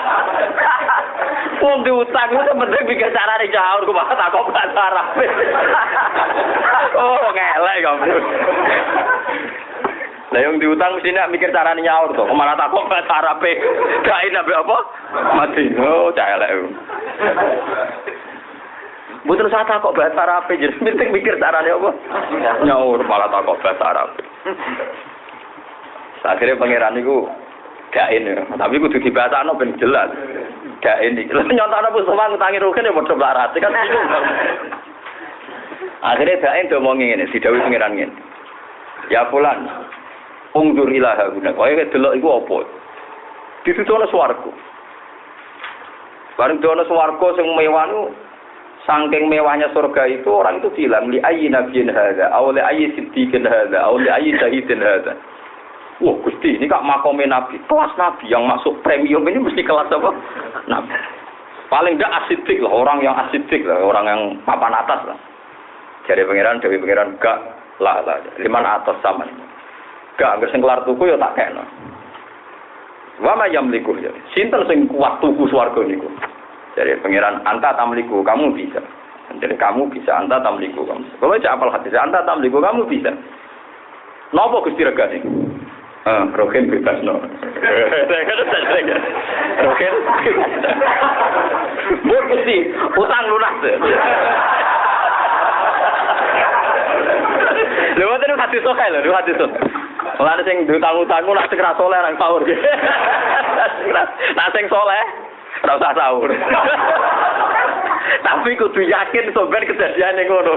Wong diutang itu penting mikir carane nyaur kok bahasa kok bahasa Arab. Oh, ngelek kamu. Lah yang diutang mesti nak mikir carane nyaur to. Ke mana takut bahasa Arab e. Gain nabi apa? Mati. Oh, celek. Mboten usah takok bahasa Arab jadi penting mikir carane apa? Nyaur malah takok bahasa Arab. Akhirnya pangeran niku gain ya. Tapi kudu dibahasano ben jelas. Gain iki. Lah nyontone Mustafa ngutangi rugen ya padha melarat kan bingung. Akhirnya gain do ngomong ngene, didhawuhi pangeran ngene. Ya fulan, Ungdur ilaha guna. Kaya delok iku apa? Ditutono swarga. Bareng dono swarga sing mewah nu saking mewahnya surga itu orang itu bilang li ayyi nabiyyin hadza aw li ayyi siddiqin hadza aw li ayyi syahidin hadza. Wah, Gusti, ini kak makome Nabi. Kelas Nabi yang masuk premium ini mesti kelas apa? Nabi. Paling tidak asidik lah, orang yang asidik lah, orang yang papan atas lah. Jadi pangeran, jadi pangeran, gak lah lah, liman atas sama. Gak anggere sing kelar tuku ya tak kena. Wa ma yamliku ya. Sinten sing kuat tuku swarga niku? Jadi pangeran anta tamliku, kamu bisa. Jadi kamu bisa anta tamliku kamu. Kalau cak apal hadis anta tamliku kamu bisa. Napa Gusti regane? Ah, roken bebas no. Roken. Mbok Gusti, utang lunas. Lha wonten hadis sok lho, hadis sok. Mulane sing diutang-utangmu nak sing ra saleh nang sahur. Nak sing saleh ora usah sahur. Tapi kudu yakin sampean kejadian ngono.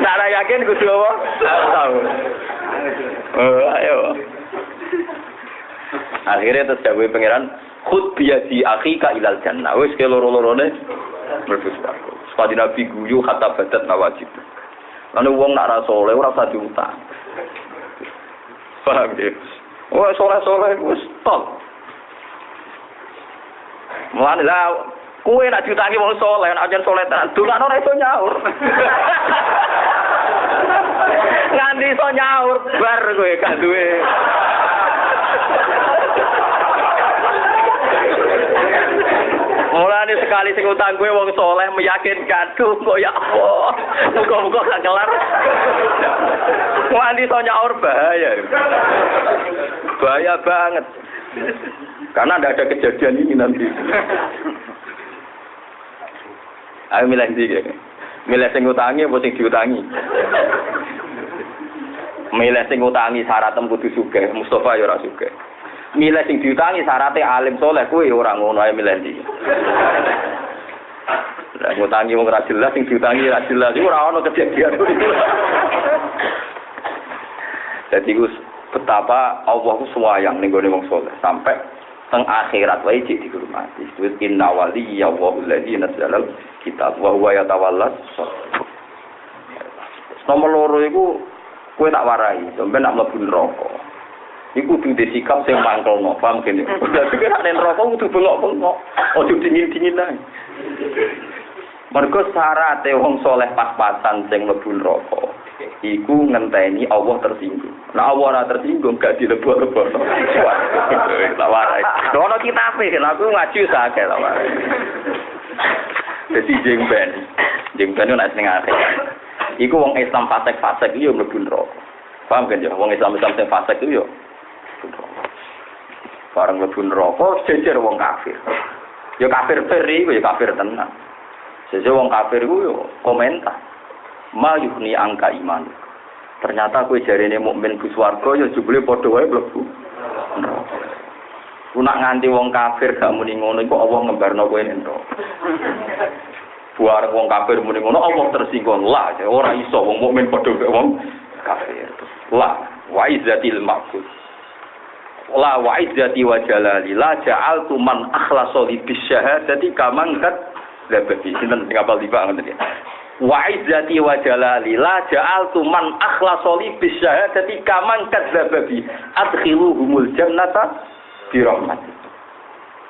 Cara yakin kudu apa? Sahur. Oh, ayo. Akhirnya terus dawuh pangeran, "Khud biyadi akhika ilal jannah." Wis ke loro-lorone mlebu swarga. Sepadi Nabi guyu hatta badat nawajib. Lalu wong nak rasa soleh ora usah diutang. Paham ya? Wah soleh-soleh wis top. Mulane lah kue nak diutangi wong soleh, nak ajar soleh tenan, dolan ora iso nyaur. Nganti iso nyaur bar kowe gak duwe. Mulane sekali sing utang gue wong soleh meyakinkan, tuh kok ya Allah. Muga-muga gak kelar. Nganti iso nyaur bahaya. Bahaya banget. Karena tidak ada kejadian ini nanti. Ayo milih sih, milih sing utangi apa sing diutangi? Milih sing utangi syaratnya kudu sugih, Mustafa ya ora sugih. Milih sing diutangi syaratnya alim soleh kuwi ora ngono ayo milih ndi. Lah ngutangi wong ora jelas sing diutangi ora jelas iku ora ono kejadian. Jadi Gus betapa Allah ku suwayang ning gone wong soleh sampai teng akhirat wae jek dihormati. Disebut inna wali ya wa alladzi nazzalal kitab wa huwa yatawallas. Nomor loro iku kowe tak warai, sampe nak mlebu neraka. Iku kudu disikap sing mangkelno, paham kene. Dadi nek nek neraka kudu bengok-bengok, ojo dingin-dingin ae. Mergo syarate wong soleh pas-pasan sing mlebu neraka. Iku ngenteni Allah tersinggung. Nah Allah ora tersinggung gak dilebok-lebok. Tak warai. Ono kitabe, aku ngaji sakit tak warai. Jadi jengben, jengben itu nek ning akhir. Iku wong Islam fasik-fasik iki yo mlebu neraka. Paham kan ya? Wong Islam Islam sing fasik itu yo Bareng mlebu neraka jejer wong kafir. Ya kafir feri, ya kafir tenan. Sese wong kafir ku yo komentar. Ma yuhni angka iman. Ternyata kowe jarene mukmin bu swarga ya jebule padha wae mlebu. Ku nak nganti wong kafir gak muni ngono iku Allah ngembarno kowe ning. Buar wong kafir muni ngono Allah tersinggung lah ora iso wong mukmin padha wong kafir. Lah wa izzatil maqul la wa izzati wa jalali. La ja'altu man akhlasa li bisyahadati kaman kat labati sinten sing apal tiba ngoten ya wa wa jalali. La ja'altu man akhlasa li bisyahadati kaman kat labati adkhiluhumul jannata bi rahmati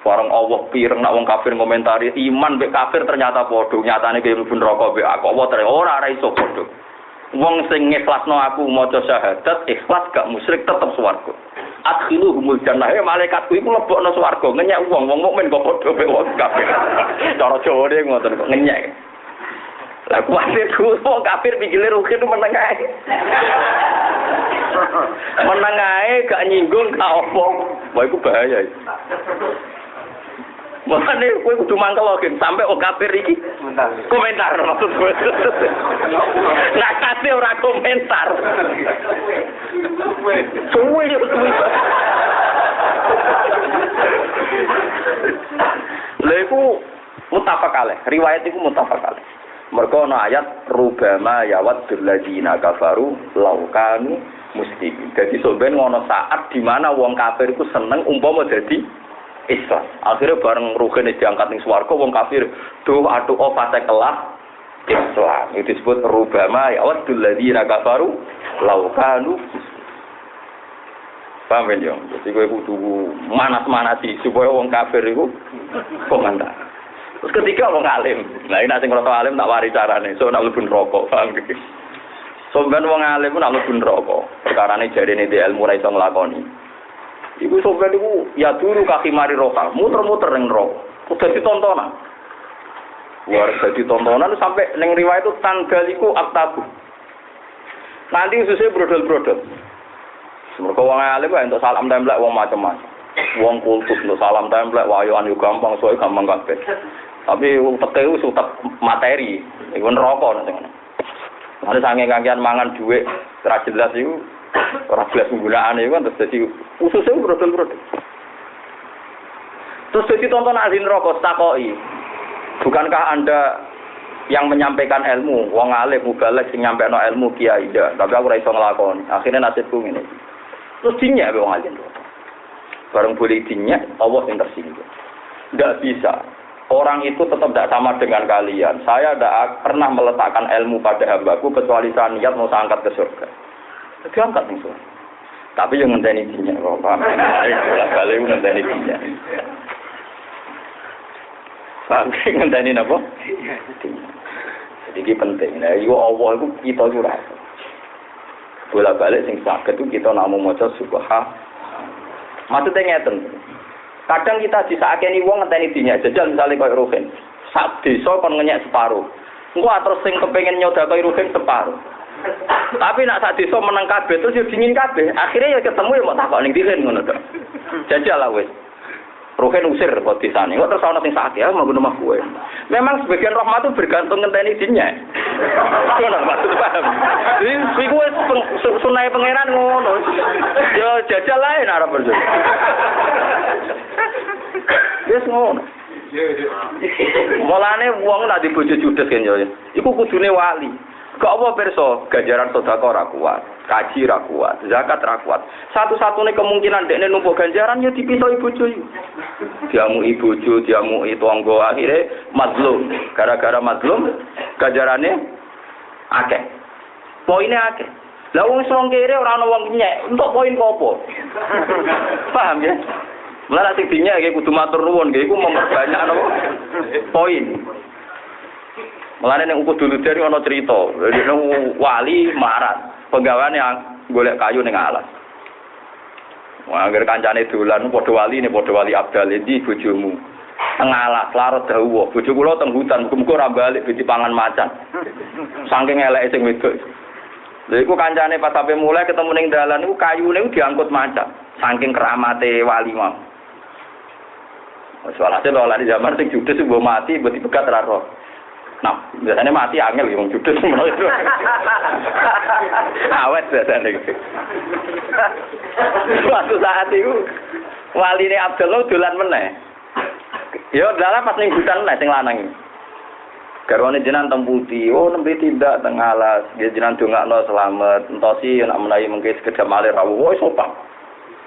Barang Allah pireng nak wong kafir ngomentari iman be kafir ternyata padha nyatane kaya mlebu neraka be aku. Allah ternyata ora ora iso padha wong sing ikhlasno aku maca syahadat ikhlas gak musyrik tetep swarga adkhilu humul jannah ya malaikatku iku lebokno swarga ngenyek wong. Wong mukmin kok padha mek wong kafir. Cara Jawa ngoten kok ngenyek. Lah kuwatir ku wong kafir pikire rugi itu meneng ae. Meneng ae gak nyinggung gak opo wah iku bahaya Makanya gue kudu mangkel lagi sampai wong kafir iki komentar maksud gue. Nak kasih ora komentar. Suwe yo suwe. Lha iku mutafak kalih, riwayat iku mutafak kalih. Mergo ana ayat rubama yawad ladina kafaru laukanu muslimin. Jadi soben ngono saat di mana wong kafir iku seneng umpama dadi Islam. Akhirnya bareng rugen diangkat ning swarga wong kafir tuh atuh oh fase kelas Islam. Itu disebut rubama ya wadul ladzina kafaru law kanu Paham ya? Jadi gue kudu manas-manasi supaya wong kafir itu komentar. Terus ketika wong alim, nah ini nasi ngerasa alim tak wari carane, so nak lebih rokok, paham gitu. Ben wong alim pun nak lebih rokok, perkara ini jadi di ilmu raiso ngelakoni. Iku sampean niku ya dulu kaki mari roka, muter-muter ning neraka. Udah ditontonan. Luar jadi tontonan sampai neng riwayat itu tanggal iku aktabu. Nanti khususnya brodol-brodol. Mereka wong alim untuk salam templek wong macam-macam. Wong kultus untuk salam templek wayoan yo gampang soalnya gampang kabeh. Tapi utek itu utek materi, iku neraka nanti. Nanti sange kangian mangan duit, ora jelas iku Orang jelas penggunaan itu kan terus jadi khususnya produk-produk. Terus jadi tonton azin rokok takoi. Bukankah anda yang menyampaikan ilmu, wong alim, mubalek, sing no ilmu kiai, tidak. Tapi aku raiso ngelakon. Akhirnya nasibku ini. Terus dinyak wong alim. Bareng boleh dinyak, Allah yang tersinggung. Tidak bisa. Orang itu tetap tidak sama dengan kalian. Saya tidak pernah meletakkan ilmu pada hambaku kecuali saya niat mau angkat ke surga. Diangkat nih Tapi yang ngenteni dinya kok paham. Balik ngenteni dinya. Paham ngenteni napa? Jadi ini penting. Nah, itu Allah itu kita juga. Bolak balik sing sakit itu kita namu maca subha. Maksudnya ngeten. Kadang kita di saat ini wong ngenteni dinya. Jajal misalnya kau rugen. Sak desa kon ngenyek separuh. Engko terus sing kepengin nyoda kau rugen separuh. Tapi nak saat desa menang kabeh terus yo dingin kabeh. Akhirnya ya ketemu ya mau takok ning diren ngono to. Jajal lah wis. Ruhen usir kok disane. Kok terus ana sing sakit ya mau rumah kue. Memang sebagian rahmat itu bergantung ngenteni dinnya. Ngono maksud paham. Jadi iku wis sunai pangeran ngono. Yo jajal lain arep berjo. Wis ngono. Mulane wong nak dibojo judes kan yo. Iku kudune wali. Kok apa perso ganjaran ora kuat, kaji ra kuat, zakat ra kuat. Satu-satunya kemungkinan dekne numpuk ganjaran ya dipisah ibu cuy. Diamu ibu cuy, diamu itu anggo akhirnya mazlum. Gara-gara mazlum ganjarannya akeh. Poinnya akeh. Lah wong wong kere ora ana wong nyek, untuk poin apa? Paham ya? Mulai sing dinyek kudu matur nuwun, iku memperbanyak apa? Poin. Mulane nek ukur dulu dari ana cerita, wali marat, penggaweane golek kayu ning alas. Wah, agar kancane dolan padha wali ne padha wali abdal iki bojomu. Tengah alas larut dawa, bojo kula teng hutan, muga-muga ora balik pangan macan. Saking eleke sing wedok. Lha iku kancane pas sampe mulai ketemu ning dalan iku kayune diangkut macan. Saking keramate wali mau. Soalnya lho lari zaman sing judes mbok mati mbok dibegat ra. Nah, biasanya mati angel yang judes semua itu. Awet biasanya. Suatu saat itu wali ini Abdullah dolan meneh. Yo dalam pas ning hutan meneh sing lanang iki. Garwane jenengan temputi, oh nembe tidak teng alas, dia jenengan dongakno selamat, entosi nek menawi mengke sekedap malih rawuh, wis sopan.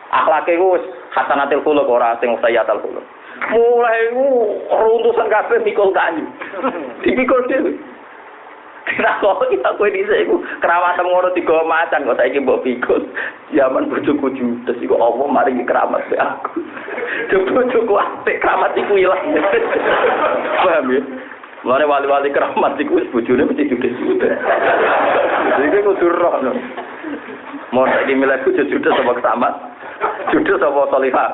Akhlake wis hasanatil khuluq ora sing sayyatul khuluq. Mulai itu runtusan kafe mikul kayu dipikul dhewe kok kita kue di sini, keramat ngono tiga macan kok saya mbok pikul. Zaman bojoku judes iku apa mari keramat be aku. Bojoku apik keramat iku ilang. Paham ya? Mulane wali-wali keramat wis bojone mesti judes-judes. Iki kudu roh. Mau saiki milih judes sama keramat. Judes sama salihah.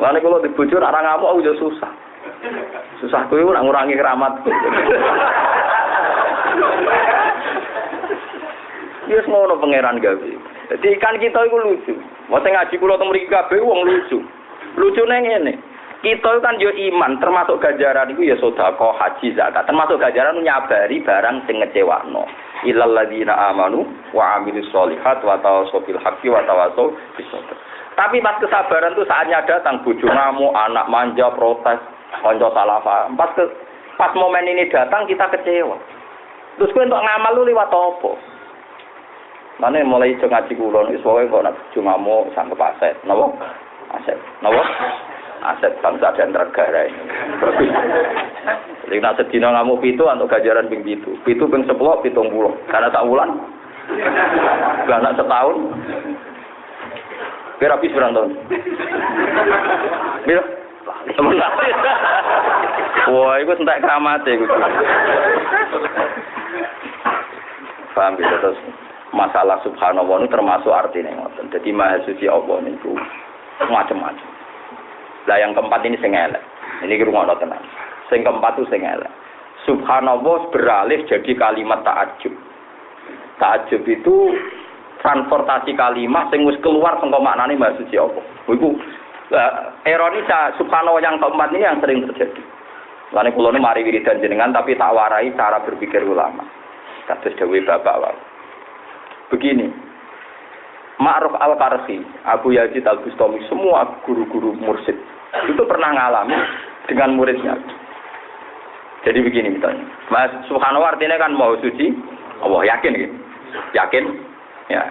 Mulane kalau dibujur orang ngamuk aku juga susah. Susah kuwi ora ngurangi keramat. Yes ngono pangeran gawe. Jadi kan kita itu lucu. Mau ngaji kula teng mriki kabeh wong lucu. Lucune ngene. Kita kan yo iman, termasuk ganjaran itu ya sodako, haji, zakat. Termasuk ganjaran nyabari barang sing ngecewakno. Ilal ladina amanu wa amilus solihat wa wa Tapi pas kesabaran tuh saatnya datang, buju ngamuk, anak manja, protes, konco salah paham. Pas, ke, pas momen ini datang kita kecewa. Terus gue untuk ngamal lu lewat apa? Mana mulai iso ngaji kulon, itu pokoknya kok nak buju ngamuk, sanggup aset. Napa? Aset. Napa? Aset bangsa dan negara ini. Jadi nak sedina ngamuk pitu, untuk gajaran ping pitu. Pitu ping sepuluh, pitung puluh. Karena tak wulan. Gak anak setahun, Kira habis berapa tahun? Mira? Wah, itu entek keramat ya. Paham gitu terus masalah subhanallah itu termasuk artinya ngoten. Jadi maha suci Allah niku macam-macam. Lah yang keempat ini sing elek. Ini ngrungokno tenan. Sing keempat itu sing elek. Subhanallah beralih jadi kalimat takjub. Takjub itu transportasi kalimat sing wis keluar saka maknane Mbah Suci apa. Iku uh, ironis subhanallah yang keempat ini yang sering terjadi. Lalu kulo mari wiridan jenengan tapi tak warai cara berpikir ulama. Kados dewi bapak wae. Begini, Ma'ruf Al-Karsi, Abu Yazid Al-Bustami, semua guru-guru mursid itu pernah ngalami dengan muridnya. Jadi begini misalnya, Mas Subhanallah artinya kan mau suci, Allah yakin gitu, yakin Ya.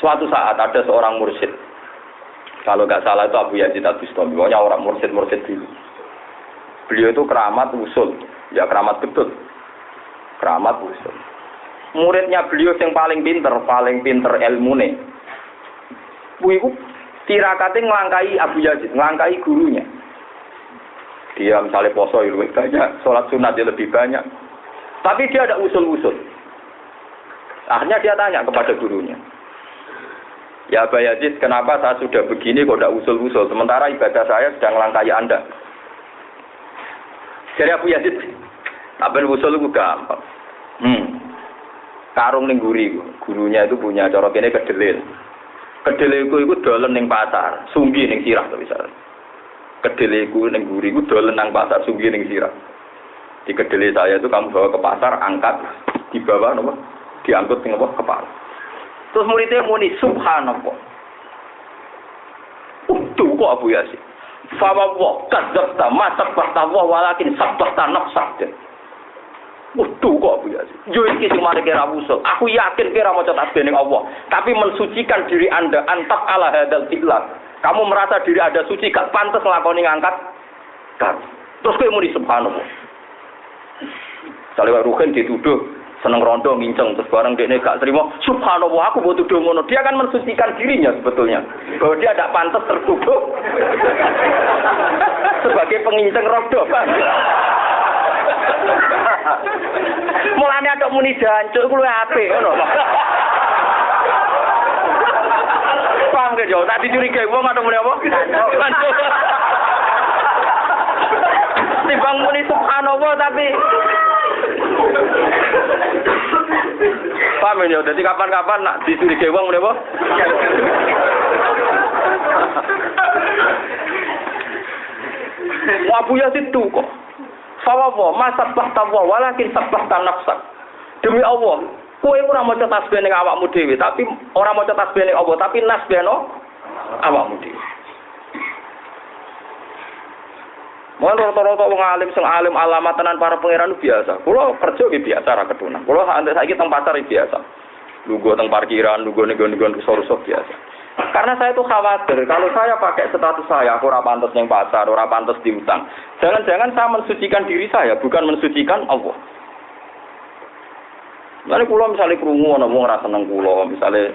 Suatu saat ada seorang mursyid. Kalau nggak salah itu Abu Yazid Al Bustami. Pokoknya orang mursyid-mursyid dulu. Beliau itu keramat usul. Ya keramat betul. Keramat usul. Muridnya beliau yang paling pinter, paling pinter ilmu nih. Bu ibu tirakatnya ngelangkai Abu Yazid, ngelangkai gurunya. Dia misalnya poso lebih banyak, sholat sunat dia lebih banyak. Tapi dia ada usul-usul. Akhirnya dia tanya kepada gurunya. Ya Abah Yazid, kenapa saya sudah begini kok tidak usul-usul, sementara ibadah saya sedang langkai Anda. Jadi Abu Yazid, apa usul itu gampang. Hmm. Karung ning guri, gurunya itu punya corok ini kedelil. Kedelil itu itu dolen ning pasar, sunggi ning sirah misalnya. Kedelil itu ning guri itu dolen nang pasar, sunggi ning sirah. Di kedelil saya itu kamu bawa ke pasar, angkat, di bawah nomor diangkut dengan apa kepala. Terus muridnya muni subhanallah. Tuh kok Abu Yasin. Fawa wa kadzabta ma sabbahta wa walakin sabbahta nafsak. Waduh kok Abu Yazid. Yo iki sing mari kira usul. Aku yakin kira maca tasbih ning Allah, tapi mensucikan diri Anda antap ala hadal fi'lan. Kamu merasa diri Anda suci gak pantas nglakoni ngangkat kan. Terus kowe muni subhanallah. Saleh Ruhin dituduh seneng rondo nginceng terus bareng dia gak terima. Subhanallah aku butuh tuduh ngono. Dia kan mensucikan dirinya sebetulnya. Bahwa dia tidak pantas tertuduh sebagai penginceng rondo mulanya ada muni jancuk kuwi apik ngono paham ke jauh tak dicurigai wong atau muni apa? Timbang muni subhanallah tapi Paham ya? Jadi kapan-kapan nak dicurigai wong ngene apa? Abu Yazid itu kok. Fawawa, masa bahtawa, walakin sabah nafsak. Demi Allah, kue ora maca tasbih ning awakmu dhewe, tapi ora maca tasbih ning Allah, tapi nasbihno awakmu dhewe. Mau rata-rata wong alim sing alim alamat tenan para pangeran biasa. Kulo kerja ki biasa ra ketunan. Kulo antek saiki teng pasar biasa. Lugo teng parkiran, lugo nego-nego rusuh-rusuh biasa. Karena saya itu khawatir kalau saya pakai status saya aku ora pantes ning pasar, ora pantes diutang. Jangan-jangan saya mensucikan diri saya, bukan mensucikan Allah. Lalu kulo misalnya kerungu, wong ora seneng kulo, misalnya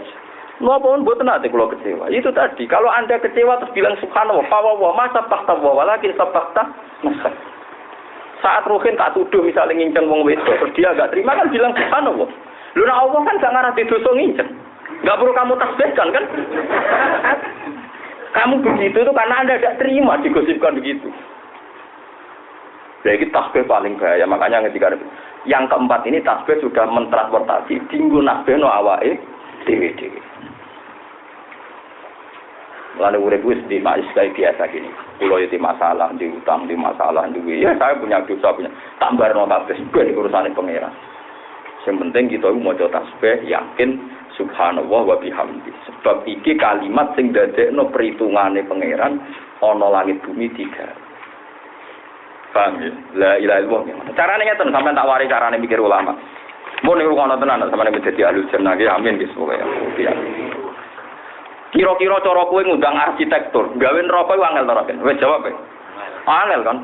Napa pun buat nanti kalau kecewa. Itu tadi. Kalau anda kecewa terus bilang subhanallah, wa masa fakta wa walakin sabakta masa. Saat Ruhin tak tuduh misalnya nginceng wong wedok, dia agak terima kan bilang subhanallah. Lu nak Allah kan gak ngarah dosa nginceng. Gak perlu kamu tasbihkan kan? Kamu begitu itu karena anda tidak terima digosipkan begitu. Jadi tasbih paling bahaya. Makanya ketika yang keempat ini tasbih sudah mentransportasi tinggu nasbih no awake dewi dewi. Lalu urip wis di kayak biasa gini. Kulo itu masalah, di utang, di masalah, di ya saya punya dosa punya. Tambah no kabeh ben urusan pangeran. Yang penting kita mau tasbih yakin subhanallah wa bihamdi. Sebab iki kalimat sing dadekno perhitungane pangeran ana langit bumi tiga. Paham ya? La ilaha illallah. Carane ngeten sampean tak wari carane mikir ulama. Mau nih rukono tenan sampean menjadi ahli jannah amin guys. Kira-kira cara kowe ngundang arsitektur, gawe neraka iku angel to, Wis jawab e. Angel kan.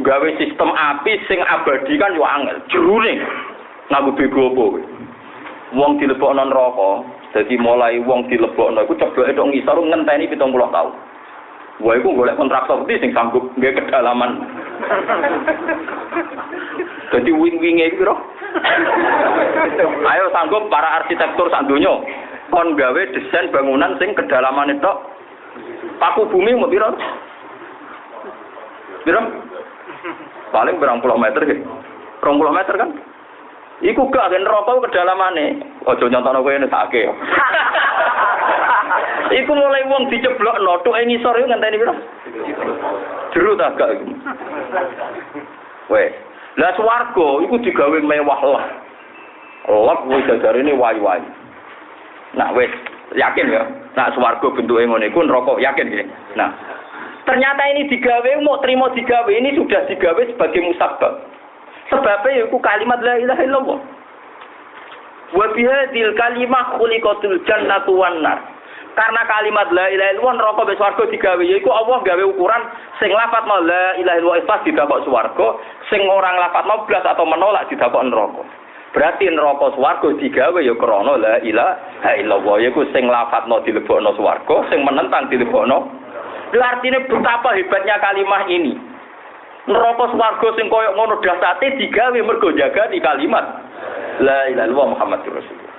Gawe sistem api sing abadi kan yo angel. Jerune ngaku bego apa kowe. Wong dilebokno neraka, dadi mulai wong dilebokno iku cebloke tok ngisor ngenteni 70 tahun. Wah, iku golek kontraktor di sing sanggup nggak kedalaman. Jadi wing-winge loh. Ayo sanggup para arsitektur sak donya kon gawe desain bangunan sing kedalaman itu paku bumi mau piro? Piro? Paling berang puluh meter gitu. Berang puluh meter kan? Iku gak kan rokok kedalamane. Ojo nyontono kowe sakake. Iku mulai wong diceblokno tok ing ngisor yo ngenteni piro? Jero ta gak iku. Weh, lah swarga iku digawe mewah lah. Allah wis ini wayu-wayu. Nah wes yakin ya. Nah swarga bentuke ngono iku neraka yakin ya. Nah ternyata ini digawe mau terima digawe ini sudah digawe sebagai musabab. Sebabnya itu kalimat la ilaha illallah. Wa bihadil kalimah khuliqatul jannatu wan nar. Karena kalimat la ilaha illallah neraka be swarga digawe yaiku Allah gawe ukuran sing lafat la ilaha illallah ikhlas didapok swarga, sing orang lafat mau blas atau menolak didapok neraka. Berarti neraka swarga digawe ya krana la ilaha illallah yaiku sing lafadzno dilebokno swarga, sing menentang dilebokno. Lha artine betapa hebatnya kalimah ini. Neraka swarga sing koyo ngono dasate digawe mergo jaga di kalimat la ilaha illallah Muhammadur Rasulullah.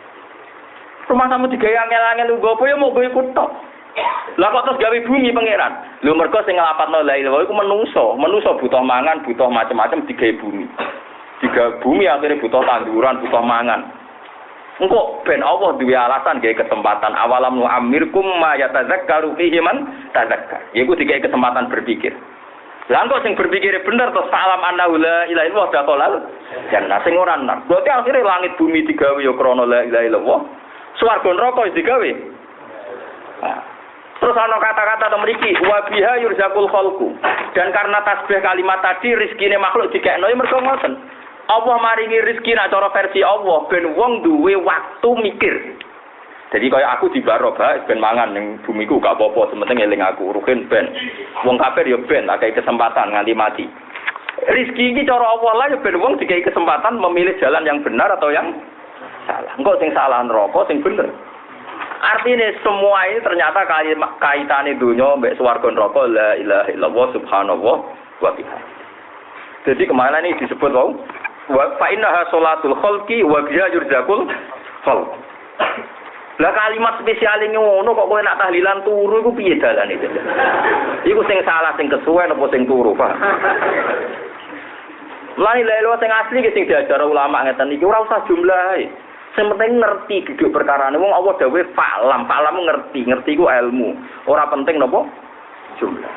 Rumah kamu digawe angel-angel lu apa ya mau ikut tok. Lah kok terus gawe bumi pangeran. Lho mergo sing nglapatno la ilaha iku menungso, menungso butuh mangan, butuh macam-macam digawe bumi. Jika bumi akhirnya butuh tanduran, butuh mangan. Engkau ben Allah dua alasan kayak kesempatan awalam nu amirkum ma yatazakkaru fihi man tazakkar. Yaiku dikai kesempatan berpikir. Lah engkau sing berpikir bener terus salam annahu la ilaha illallah dakhalal jannah sing ora nar. Berarti akhirnya langit bumi digawe ya krana la ilaha illallah. Swarga neraka digawe. Nah. Terus ana kata-kata to mriki wa biha yurzaqul khalqu. Dan karena tasbih kalimat tadi rezekine makhluk dikekno ya mergo ngoten. Allah maringi rezeki nak cara versi Allah ben wong duwe waktu mikir. Jadi kaya aku di Baroba ben mangan ning bumiku gak apa-apa, sementing eling aku rugen ben. Wong kafir ya ben akeh kesempatan nganti mati. Rizki ini cara Allah lah ya ben wong dikai kesempatan memilih jalan yang benar atau yang salah. Engkau sing salah neraka, sing bener. Artinya semua ini ternyata kaitannya dunia mbak swarga neraka la ilaha illallah subhanallah wa bihamdihi. Jadi ke mana ini disebut wow? Wa fa innaha salatul khalqi wa biha yurzaqul khalq. Lah kalimat spesial ini ngono kok kowe nak tahlilan turu iku piye dalane? Iku sing salah sing kesuwen apa sing turu, Pak? Lah lelo sing asli ki sing diajar ulama ngeten iki ora usah jumlah. Sing penting ngerti duduk perkara ini. Wong Allah dawe falam, falam ngerti, ngerti ku ilmu. Ora penting nopo jumlah.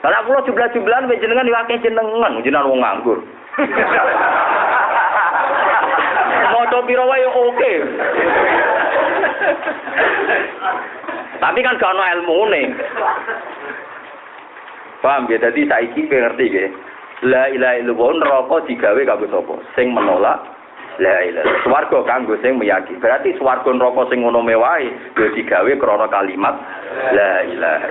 Karena kula jumlah-jumlahan jenengan akeh jenengan, jenengan wong nganggur. Maca pira wae oke. Tapi kan gak ono ilmune. Paham ya? Dadi saiki ngerti ya. La ilaha illallah neraka digawe kanggo sapa? Sing menolak la ilaha. Swarga kanggo sing meyakini. Berarti swarga neraka sing ngono mewahe ya digawe krana kalimat la ilaha.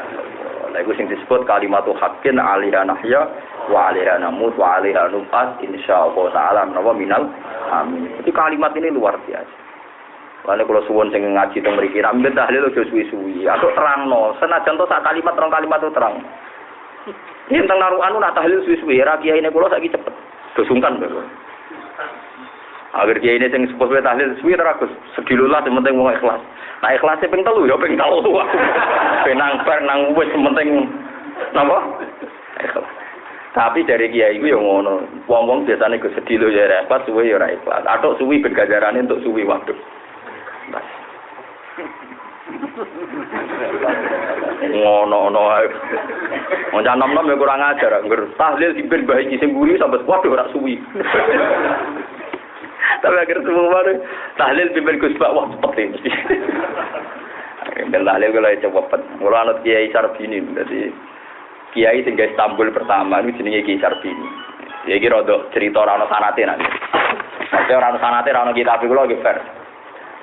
Lah iku sing disebut kalimatu haqqin alaiha nahya wa alaiha namut wa alaiha nufas insyaallah taala menawa minal amin. Jadi kalimat ini luar biasa. Lalu kalau suwon sing ngaji teng mriki ra mbet tahlil aja suwi-suwi. Atau terangno, senajan to sak kalimat terang kalimat itu terang. Yen teng narukan nak tahlil suwi-suwi ra kiai ne kula cepet. Dosungkan kok. Agar kiai ini sing sepuh tahlil suwi terakus sedilulah penting wong ikhlas. Nah ikhlasnya ping telu ya ping telu. Benang bar nang wis penting napa? Ikhlas. Tapi dari kiai itu yang ngono. Wong-wong biasanya gue sedih lo ya repot, suwi ya ikhlas. Atau suwi bergajaran untuk suwi waktu. Ngono-ngono ae. Wong nom-nom ya kurang ajar, ngger tahlil dipin bae iki sing mburi sampe waduh ora suwi. Tapi akhirnya semua baru tahlil pimpin Gus Pak wah cepet ini mesti. Dan tahlil kalau cepet. Kalau anut Kiai Sarbini, jadi Kiai tinggal Istanbul pertama ini jenenge Kiai Sarbini. Ya iki rada cerita ora ana sanate nanti. Maksudnya ora ana sanate ora ana kitab iku lho fair.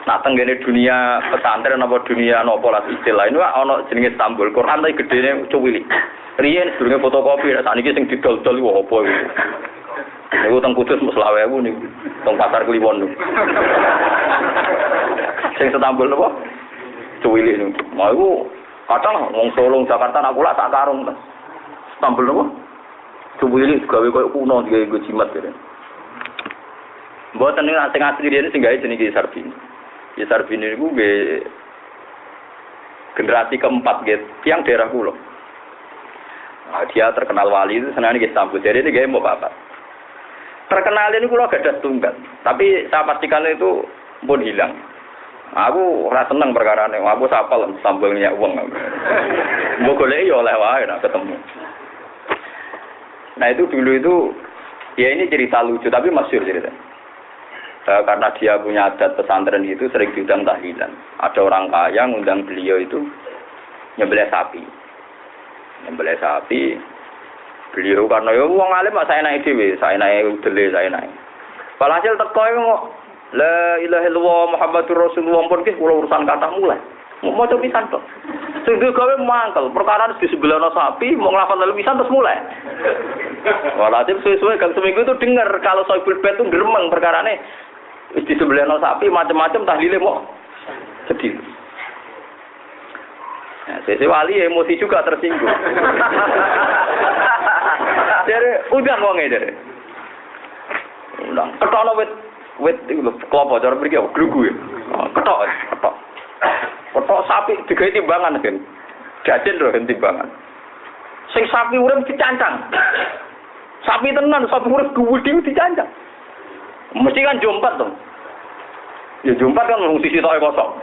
Nah tenggene dunia pesantren apa dunia nopo lah istilah ini ana jenenge Istanbul. Quran tapi gedene cuwili. Riyen sedurunge fotokopi sak niki sing didol-dol apa iki. Niku teng Kudus mus lawe aku niku. Teng pasar Kliwon niku. Sing setambul napa? Cuwili niku. Mau iku kadang wong Solo Jakarta nak kula tak karung. Setambul napa? Cuwili gawe koyo kuno digawe nggo jimat kene. Mboten nek sing asli dene sing gawe jenenge Sarbini. Ya Sarbini niku nggih generasi keempat gitu, tiang daerah pulau. Nah, dia terkenal wali itu senang nih sambut. Jadi gaya mau bapak terkenal ini kalau gak ada tunggal. Tapi saya pastikan itu pun hilang. Aku rasa seneng perkara ini. Aku sapal sambelnya uang. Gue golek ya oleh wae ketemu. Nah itu dulu itu ya ini cerita lucu tapi masyur cerita. Nah, karena dia punya adat pesantren itu sering diundang tahlilan. Ada orang kaya ngundang beliau itu nyembelih sapi. Nyembelih sapi, beliau karena ya wong alim saya naik saya naik saya naik. Walhasil teko kok La ilaha illallah Muhammadur Rasulullah pun ki kula urusan kata mulai. Mau maca pisan tok. Sing gawe mangkel, perkara di sebelah sapi mau nglafal lalu pisan terus mulai. Walhasil suwe-suwe kang seminggu itu dengar kalau Soibul Bait itu geremeng perkarane di sebelah sapi macam-macam tahlile mau sedih. Nah, Sesi wali emosi juga tersinggung. Jadi udah wonge jadi. Udah ketokno wit wit klopo cara mriki ya. Oh, ketok, ketok. Ketok sapi digawe timbangan kan. Jajen lho timbangan. Sing sapi urip dicancang. Sapi tenan, sapi urip gede dicancang. Mesti kan jompat dong. Ya jompat kan mung sisi tok kosong.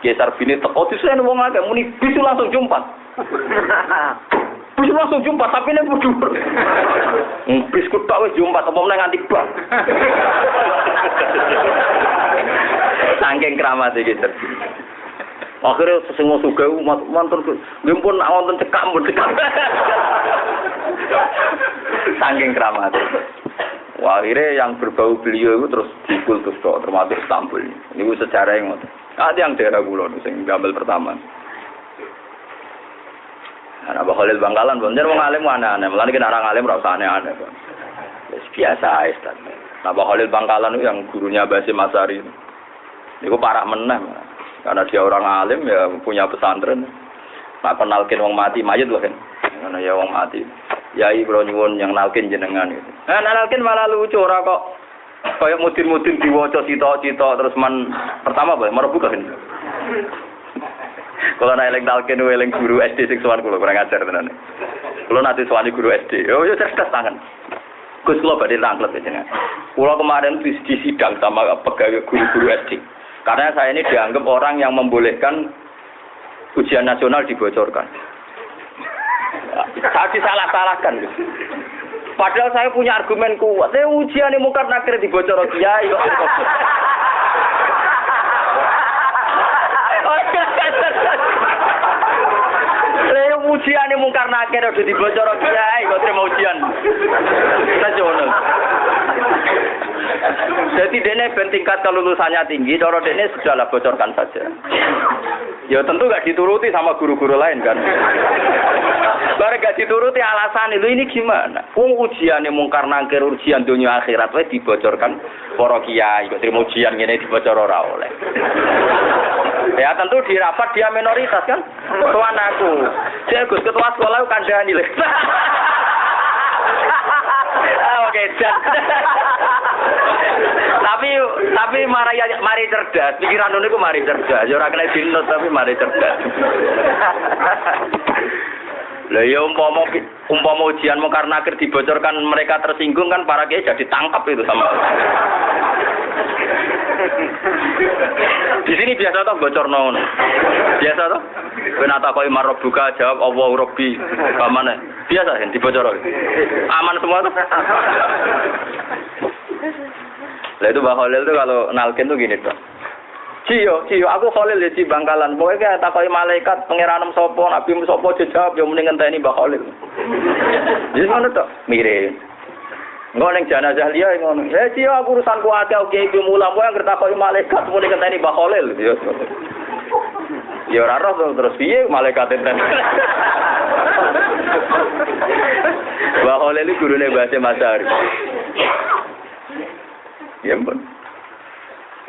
Geser bini teko disen wong akeh muni bisu langsung jumpat. Bisu langsung jumpat tapi nek kudu. Bis ku tok wis jumpat apa meneh nganti bak. Saking keramat iki. Akhirnya sesungguh suga mantan nggih pun wonten cekak mun cekak. Saking keramat. Wah, akhirnya yang berbau beliau itu terus dikultus termasuk Istanbul. Ini sejarah yang ada yang daerah Pulau, yang gambar pertama. Nah, Abah Khalil Bangkalan, bener mau ngalim mana aneh, malah kita orang ngalim rasa aneh-aneh. Biasa aja, Nah, Khalil Bangkalan itu yang gurunya Basim Masari. Itu parah menang, karena dia orang alim ya punya pesantren. Nah, kenalkin wong mati mayat loh kan, karena ya wong mati. Yai kula nyuwun yang nalkin jenengan gitu. Nah, nalkin malah lucu ora kok kayak mutin-mutin diwaca cita-cita terus man pertama apa marah buka kan. Kalau naik eling nalkin eling guru SD sing sowan kula kurang ajar tenan. Kula nanti sowan guru SD. Oh ya cerdas tangan. Gus kula badhe tanglet ya jenengan. Kula kemarin di, di sidang sama pegawai guru-guru SD. Karena saya ini dianggap orang yang membolehkan ujian nasional dibocorkan. Saya disalah-salahkan. Padahal saya punya argumen kuat. Saya ujian ini mungkar nakir dibocor kiai kok. Saya ujian nakir udah dibocor kiai kok terima ujian. Nasional. Jadi dene ben tingkat kelulusannya tinggi, cara dene sudahlah bocorkan saja. Ya tentu gak dituruti sama guru-guru lain kan. Bareng gak dituruti alasan itu ini gimana? Ujian yang mungkar nangkir ujian dunia akhirat wae dibocorkan para kiai, kok terima ujian ngene dibocor ora oleh. Ya tentu di rapat dia minoritas kan. Tuan aku. Saya Gus ketua sekolah kandhani lho. Oke, tapi tapi mari mari cerdas, pikiran niku mari cerdas. Ya kena dinut tapi mari cerdas. Lah ya umpama umpama ujian mungkar nakir dibocorkan mereka tersinggung kan para kiai jadi tangkap itu sama. Di sini biasa toh bocor non. Biasa toh. Kenapa kau imar buka jawab Allah Robbi Bagaimana? Biasa kan dibocor. Aman semua tuh. Lah itu Mbak tuh kalau nalkin tuh gini tuh. Ciyo, ciyo, aku Khalil ya ci Bangkalan. Pokoknya tak koi malaikat pangeran sopo, nabi sopo jawab, yang mending ini Mbak Khalil. Jadi mana tuh? Mirip. Enggak neng jenazah liya ngono. Eh ciyo aku urusan ku ate oke ibu mulang kowe anggere takoki malaikat muni ngenteni Mbah Khalil. Ya. Ya ora roh terus piye malaikat enten. Mbah Khalil iki gurune Mbah Masari. Ya ampun.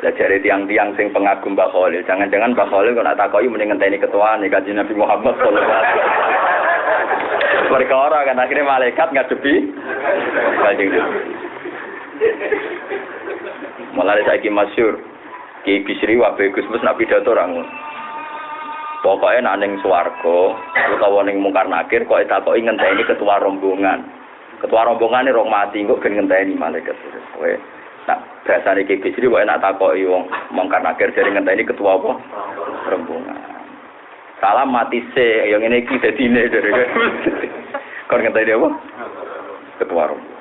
Lah jare tiang-tiang sing pengagum Mbah Khalil, jangan-jangan Mbah Khalil kok nak takoki mending ngenteni ketua nih kanjeng Nabi Muhammad sallallahu alaihi wasallam. Orang kan akhirnya malaikat kanjeng Nabi. Malah saiki masyhur Ki Bisri wa Gus Mus Nabi pidato ra Pokoknya nak ning swarga utawa ning mungkar nakir kok takoki ngenteni ketua rombongan. Ketua rombongan ini mati kok gen ngenteni malaikat. Kowe Nah, bahasa ini Bisri, wae nak takoki wong mongkar nakir jadi ngenteni ketua apa? Rombongan. Salam mati se, yang ini kita dine dari kon ngenteni apa? Ketua rombongan.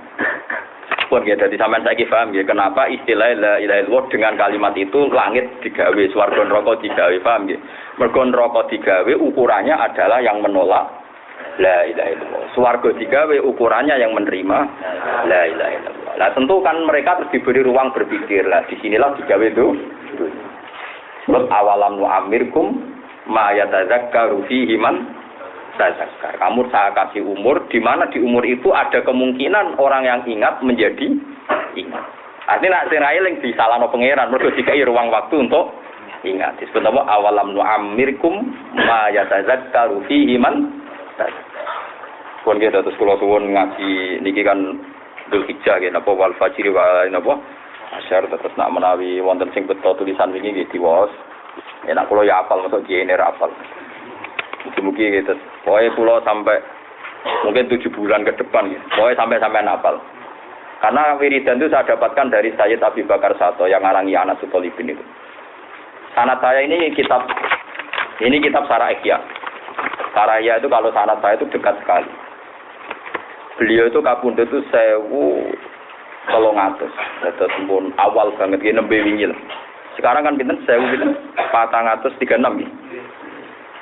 Pun ya, jadi sampean saya paham ya, kenapa istilah la ilaha illallah dengan kalimat itu langit digawe, swarga neraka digawe, paham ya? Mergo neraka digawe ukurannya adalah yang menolak la ilaha illallah. Swarga digawe ukurannya yang menerima la ilaha illallah. Nah tentu kan mereka terus diberi ruang berpikir lah. Di sinilah digawe itu. Sebab awalam amirkum ma yatadzakkaru fihi man tazakkar. Kamu saya kasih umur di mana di umur itu ada kemungkinan orang yang ingat menjadi ingat. Artinya nak sing eling di salahno pangeran mergo dikai ruang waktu untuk ingat. Disebut apa awalam nu amirkum ma yatadzakkaru fihi man. Pun kita terus kalau suwun ngaji niki kan Dul Hijjah gitu, napa wal fajri wa napa asyar terus nak menawi wonten sing beto tulisan wingi nggih diwaos. Enak kula ya apal masuk kiai apal. Mungkin-mungkin gitu. Pokoknya pulau sampai mungkin tujuh bulan ke depan gitu. Pokoknya sampai sampai apal. Karena wiridan itu saya dapatkan dari Sayyid Abi Bakar Sato yang ngarangi anak Sutolibin itu. Sanat saya ini kitab ini kitab Sarah Ekya. Saraya itu kalau sanat saya itu dekat sekali. Beliau itu kapundhut itu sewu tolong atas, terus awal banget gini nembe. Sekarang kan kita sewu gitu, patang atas tiga enam ya.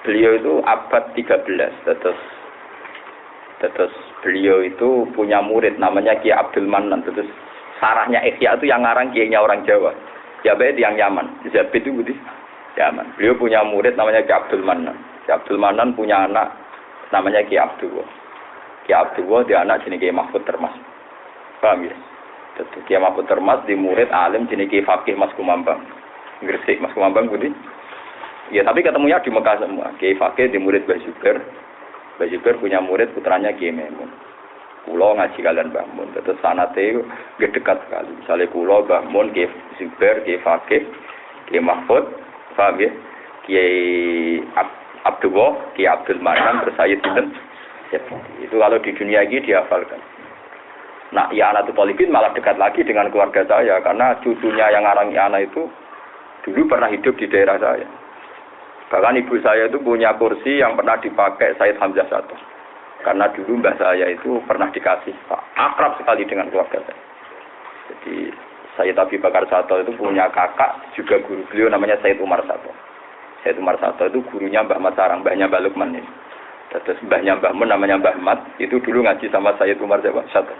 Beliau itu abad 13, terus terus beliau itu punya murid namanya Ki Abdul Manan, terus sarahnya Ihya itu yang ngarang kiainya orang Jawa. Jabet yang Yaman. Jabet itu budi Yaman. Beliau punya murid namanya Ki Abdul Manan. Ki Abdul Manan punya anak namanya Ki Abdul. Ki Abdul dia anak jenis Ki Mahfud Termas. Paham ya? Ki Mahfud Termas di murid alim jenis Ki Fakih Mas Kumambang. Gresik Mas Kumambang budi. Ya tapi ketemunya di Mekah semua. Ki Fakih di murid Mbah Zubair. Mbah punya murid putranya Ki Memun. Kulo ngaji kalian Mbah Mun. Terus sanate dekat sekali. Misalnya kulo Mbah Mun, Ki Zubair, Ki Fakih, Ki Mahfud, paham ya? Kiai Ab Abdullah, Ki Abdul Manan, terus saya Sinten. Itu kalau di dunia ini dihafalkan. Nah, ya anak Polikin malah dekat lagi dengan keluarga saya karena cucunya yang ngarang Yana itu dulu pernah hidup di daerah saya. Bahkan ibu saya itu punya kursi yang pernah dipakai Said Hamzah Satu. Karena dulu mbah saya itu pernah dikasih akrab sekali dengan keluarga saya. Jadi saya Abi Bakar Sato itu punya kakak juga guru beliau namanya Said Umar Sato. Said Umar Sato itu gurunya Mbah Mat Sarang, Mbahnya Mbah Lukman ini. Terus Mbahnya Mbah Mun namanya Mbah Mat, itu dulu ngaji sama Said Umar Sato.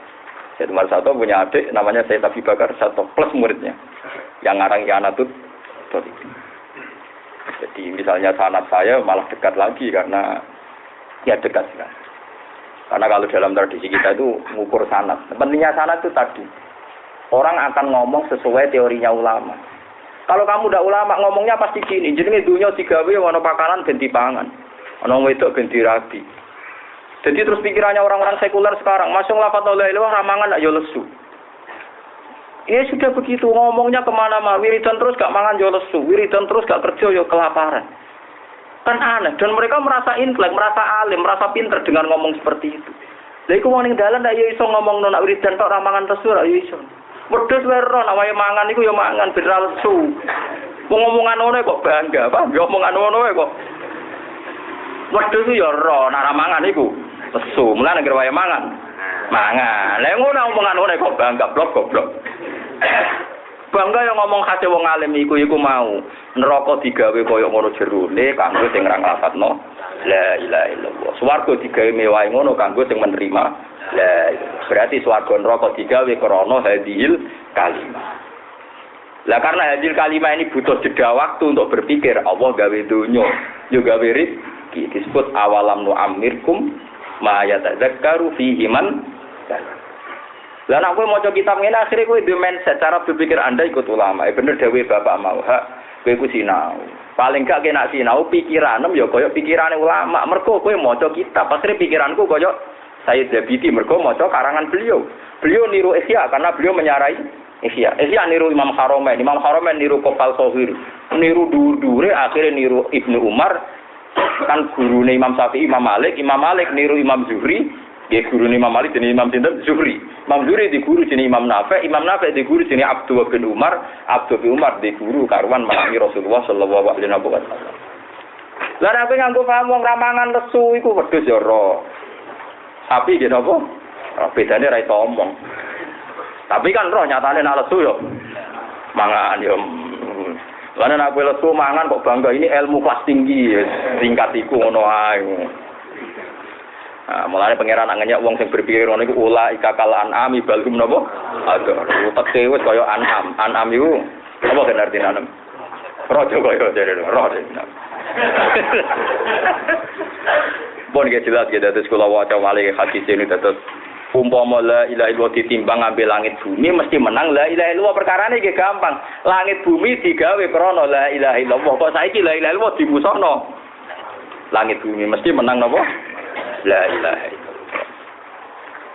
Said Umar Sato punya adik namanya Said Abi Bakar Sato plus muridnya. Yang ngarang Yanatut Jadi misalnya sanat saya malah dekat lagi karena ya dekat sekali. Karena kalau dalam tradisi kita itu mengukur sanat. Pentingnya sanat itu tadi. Orang akan ngomong sesuai teorinya ulama. Kalau kamu udah ulama ngomongnya pasti gini. Jadi dunia tiga w wono pakanan ganti pangan. Ono wedok ganti rabi. Jadi terus pikirannya orang-orang sekuler sekarang, masuk lafat oleh ramangan ayo lesu. Ya sudah begitu ngomongnya ke mana-mana, wiridan terus gak mangan yo lesu, wiridan terus gak kerja yo kelaparan. Kan aneh. Dan mereka merasa intelek, merasa alim, merasa pinter dengan ngomong seperti itu. Lha iku wong ning dalan ndak iso ngomong nona wiridan tok ra mangan resu ra iso. Wedhus wae ro nek wae mangan iku ya mangan ben lesu. Wong omongan ngono kok bangga, Pak. Ya omongan ngono kok. Wedhus ya ro nek ra mangan iku lesu. Mulane nek mangan. Mangan. Lah ngono omongan ngono kok bangga blok goblok. Bangga yang ngomong khase wong alim iku iku mau. Neraka digawe kaya ngono jerone kanggo sing nglafadzno la ilaha illallah. Swarga digawe mewah ngono kanggo sing menerima. La berarti swarga neraka digawe krana hadil kalimah. Lah karena hadil kalimah ini butuh jeda waktu untuk berpikir Allah gawe dunya yo gawe rezeki. Disebut awalam nu amirkum ma yatadzakkaru fihi man lah nek kowe maca kitab ngene akhire kowe duwe mindset cara berpikir Anda ikut ulama. Eh bener dewe Bapak mau hak kowe ku sinau. Paling gak kena sinau pikiranem ya koyo pikirane ulama. Mergo kowe maca kitab, akhire pikiranku koyo Sayyid Zabidi mergo maca karangan beliau. Beliau niru Ihya karena beliau menyarai Ihya. Ihya niru Imam Haromen, Imam Haromen niru Kopal Sohir, niru dur-dure akhirnya niru Ibnu Umar kan gurune Imam Syafi'i, Imam Malik, Imam Malik niru Imam Zuhri, dia guru Imam Malik jenis Imam Sinten Zuhri. Imam Zuhri di guru jenis Imam Nafi, Imam Nafi di guru jenis Abdul bin Umar, Abdul bin Umar di guru karuan Rasulullah sallallahu alaihi wasallam. Lah nek nganggo paham wong ramangan lesu iku wedhus ya ora. Sapi gitu apa? Bedane ra omong. Tapi kan roh nyatane nak lesu yo mangan yo Karena nak lesu mangan kok bangga ini ilmu kelas tinggi, tingkat iku ngono ae. Nah, mulane pangeran anggenya wong sing berpikir ngono iku ula ikakal anami balhum napa? Aduh, tekse wis kaya anam. Anam iku apa kan artine anam? Rojo kaya jare rojo. Bon ge jelas ya dados kula waca wali hadis ini dados umpama la ilaha illallah ditimbang ngambil langit bumi mesti menang la ilaha illallah perkara ini gampang langit bumi digawe krana la ilaha illallah kok saiki la ilaha illallah dimusono langit bumi mesti menang napa La ilaha illallah.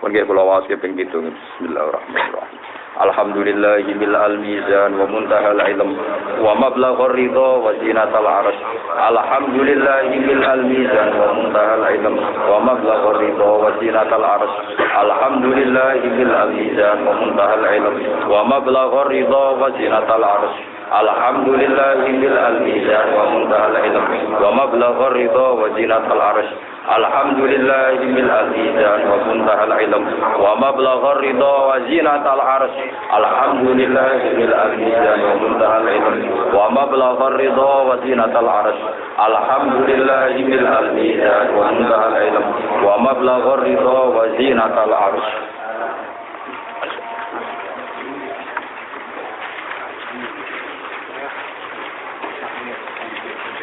Pun nggih kula waos ping 7 Bismillahirrahmanirrahim. Alhamdulillah mil al mizan wa muntaha al ilm wa mablaghur ridha wa zinatal arsh. Alhamdulillah mil al mizan wa muntaha al ilm wa mablaghur ridha wa zinatal arsh. Alhamdulillah mil al mizan wa muntaha al ilm wa mablaghur ridha wa zinatal arsh. Alhamdulillah mil al mizan wa muntaha al ilm wa mablaghur ridha wa zinatal arsh. الحمد لله من الميزان ومنتهى العلم ومبلغ الرضا وزينة العرش الحمد لله من الميزان ومنتهى العلم ومبلغ الرضا وزينة العرش الحمد لله من الميزان ومنتهى العلم ومبلغ الرضا وزينة العرش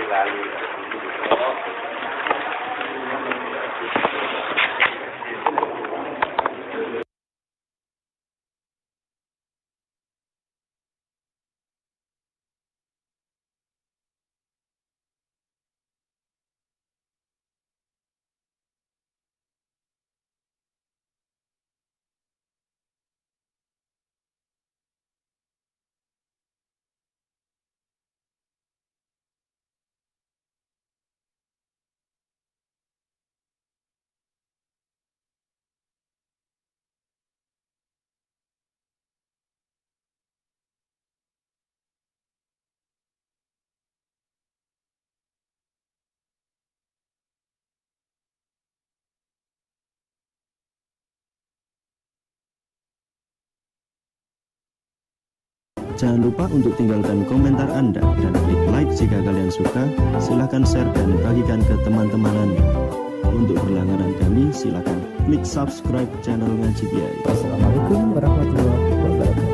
value Jangan lupa untuk tinggalkan komentar Anda dan klik like jika kalian suka. Silahkan share dan bagikan ke teman-teman Anda. Untuk berlangganan kami, silakan klik subscribe channel Ngaji Kiai. Wassalamualaikum warahmatullahi wabarakatuh.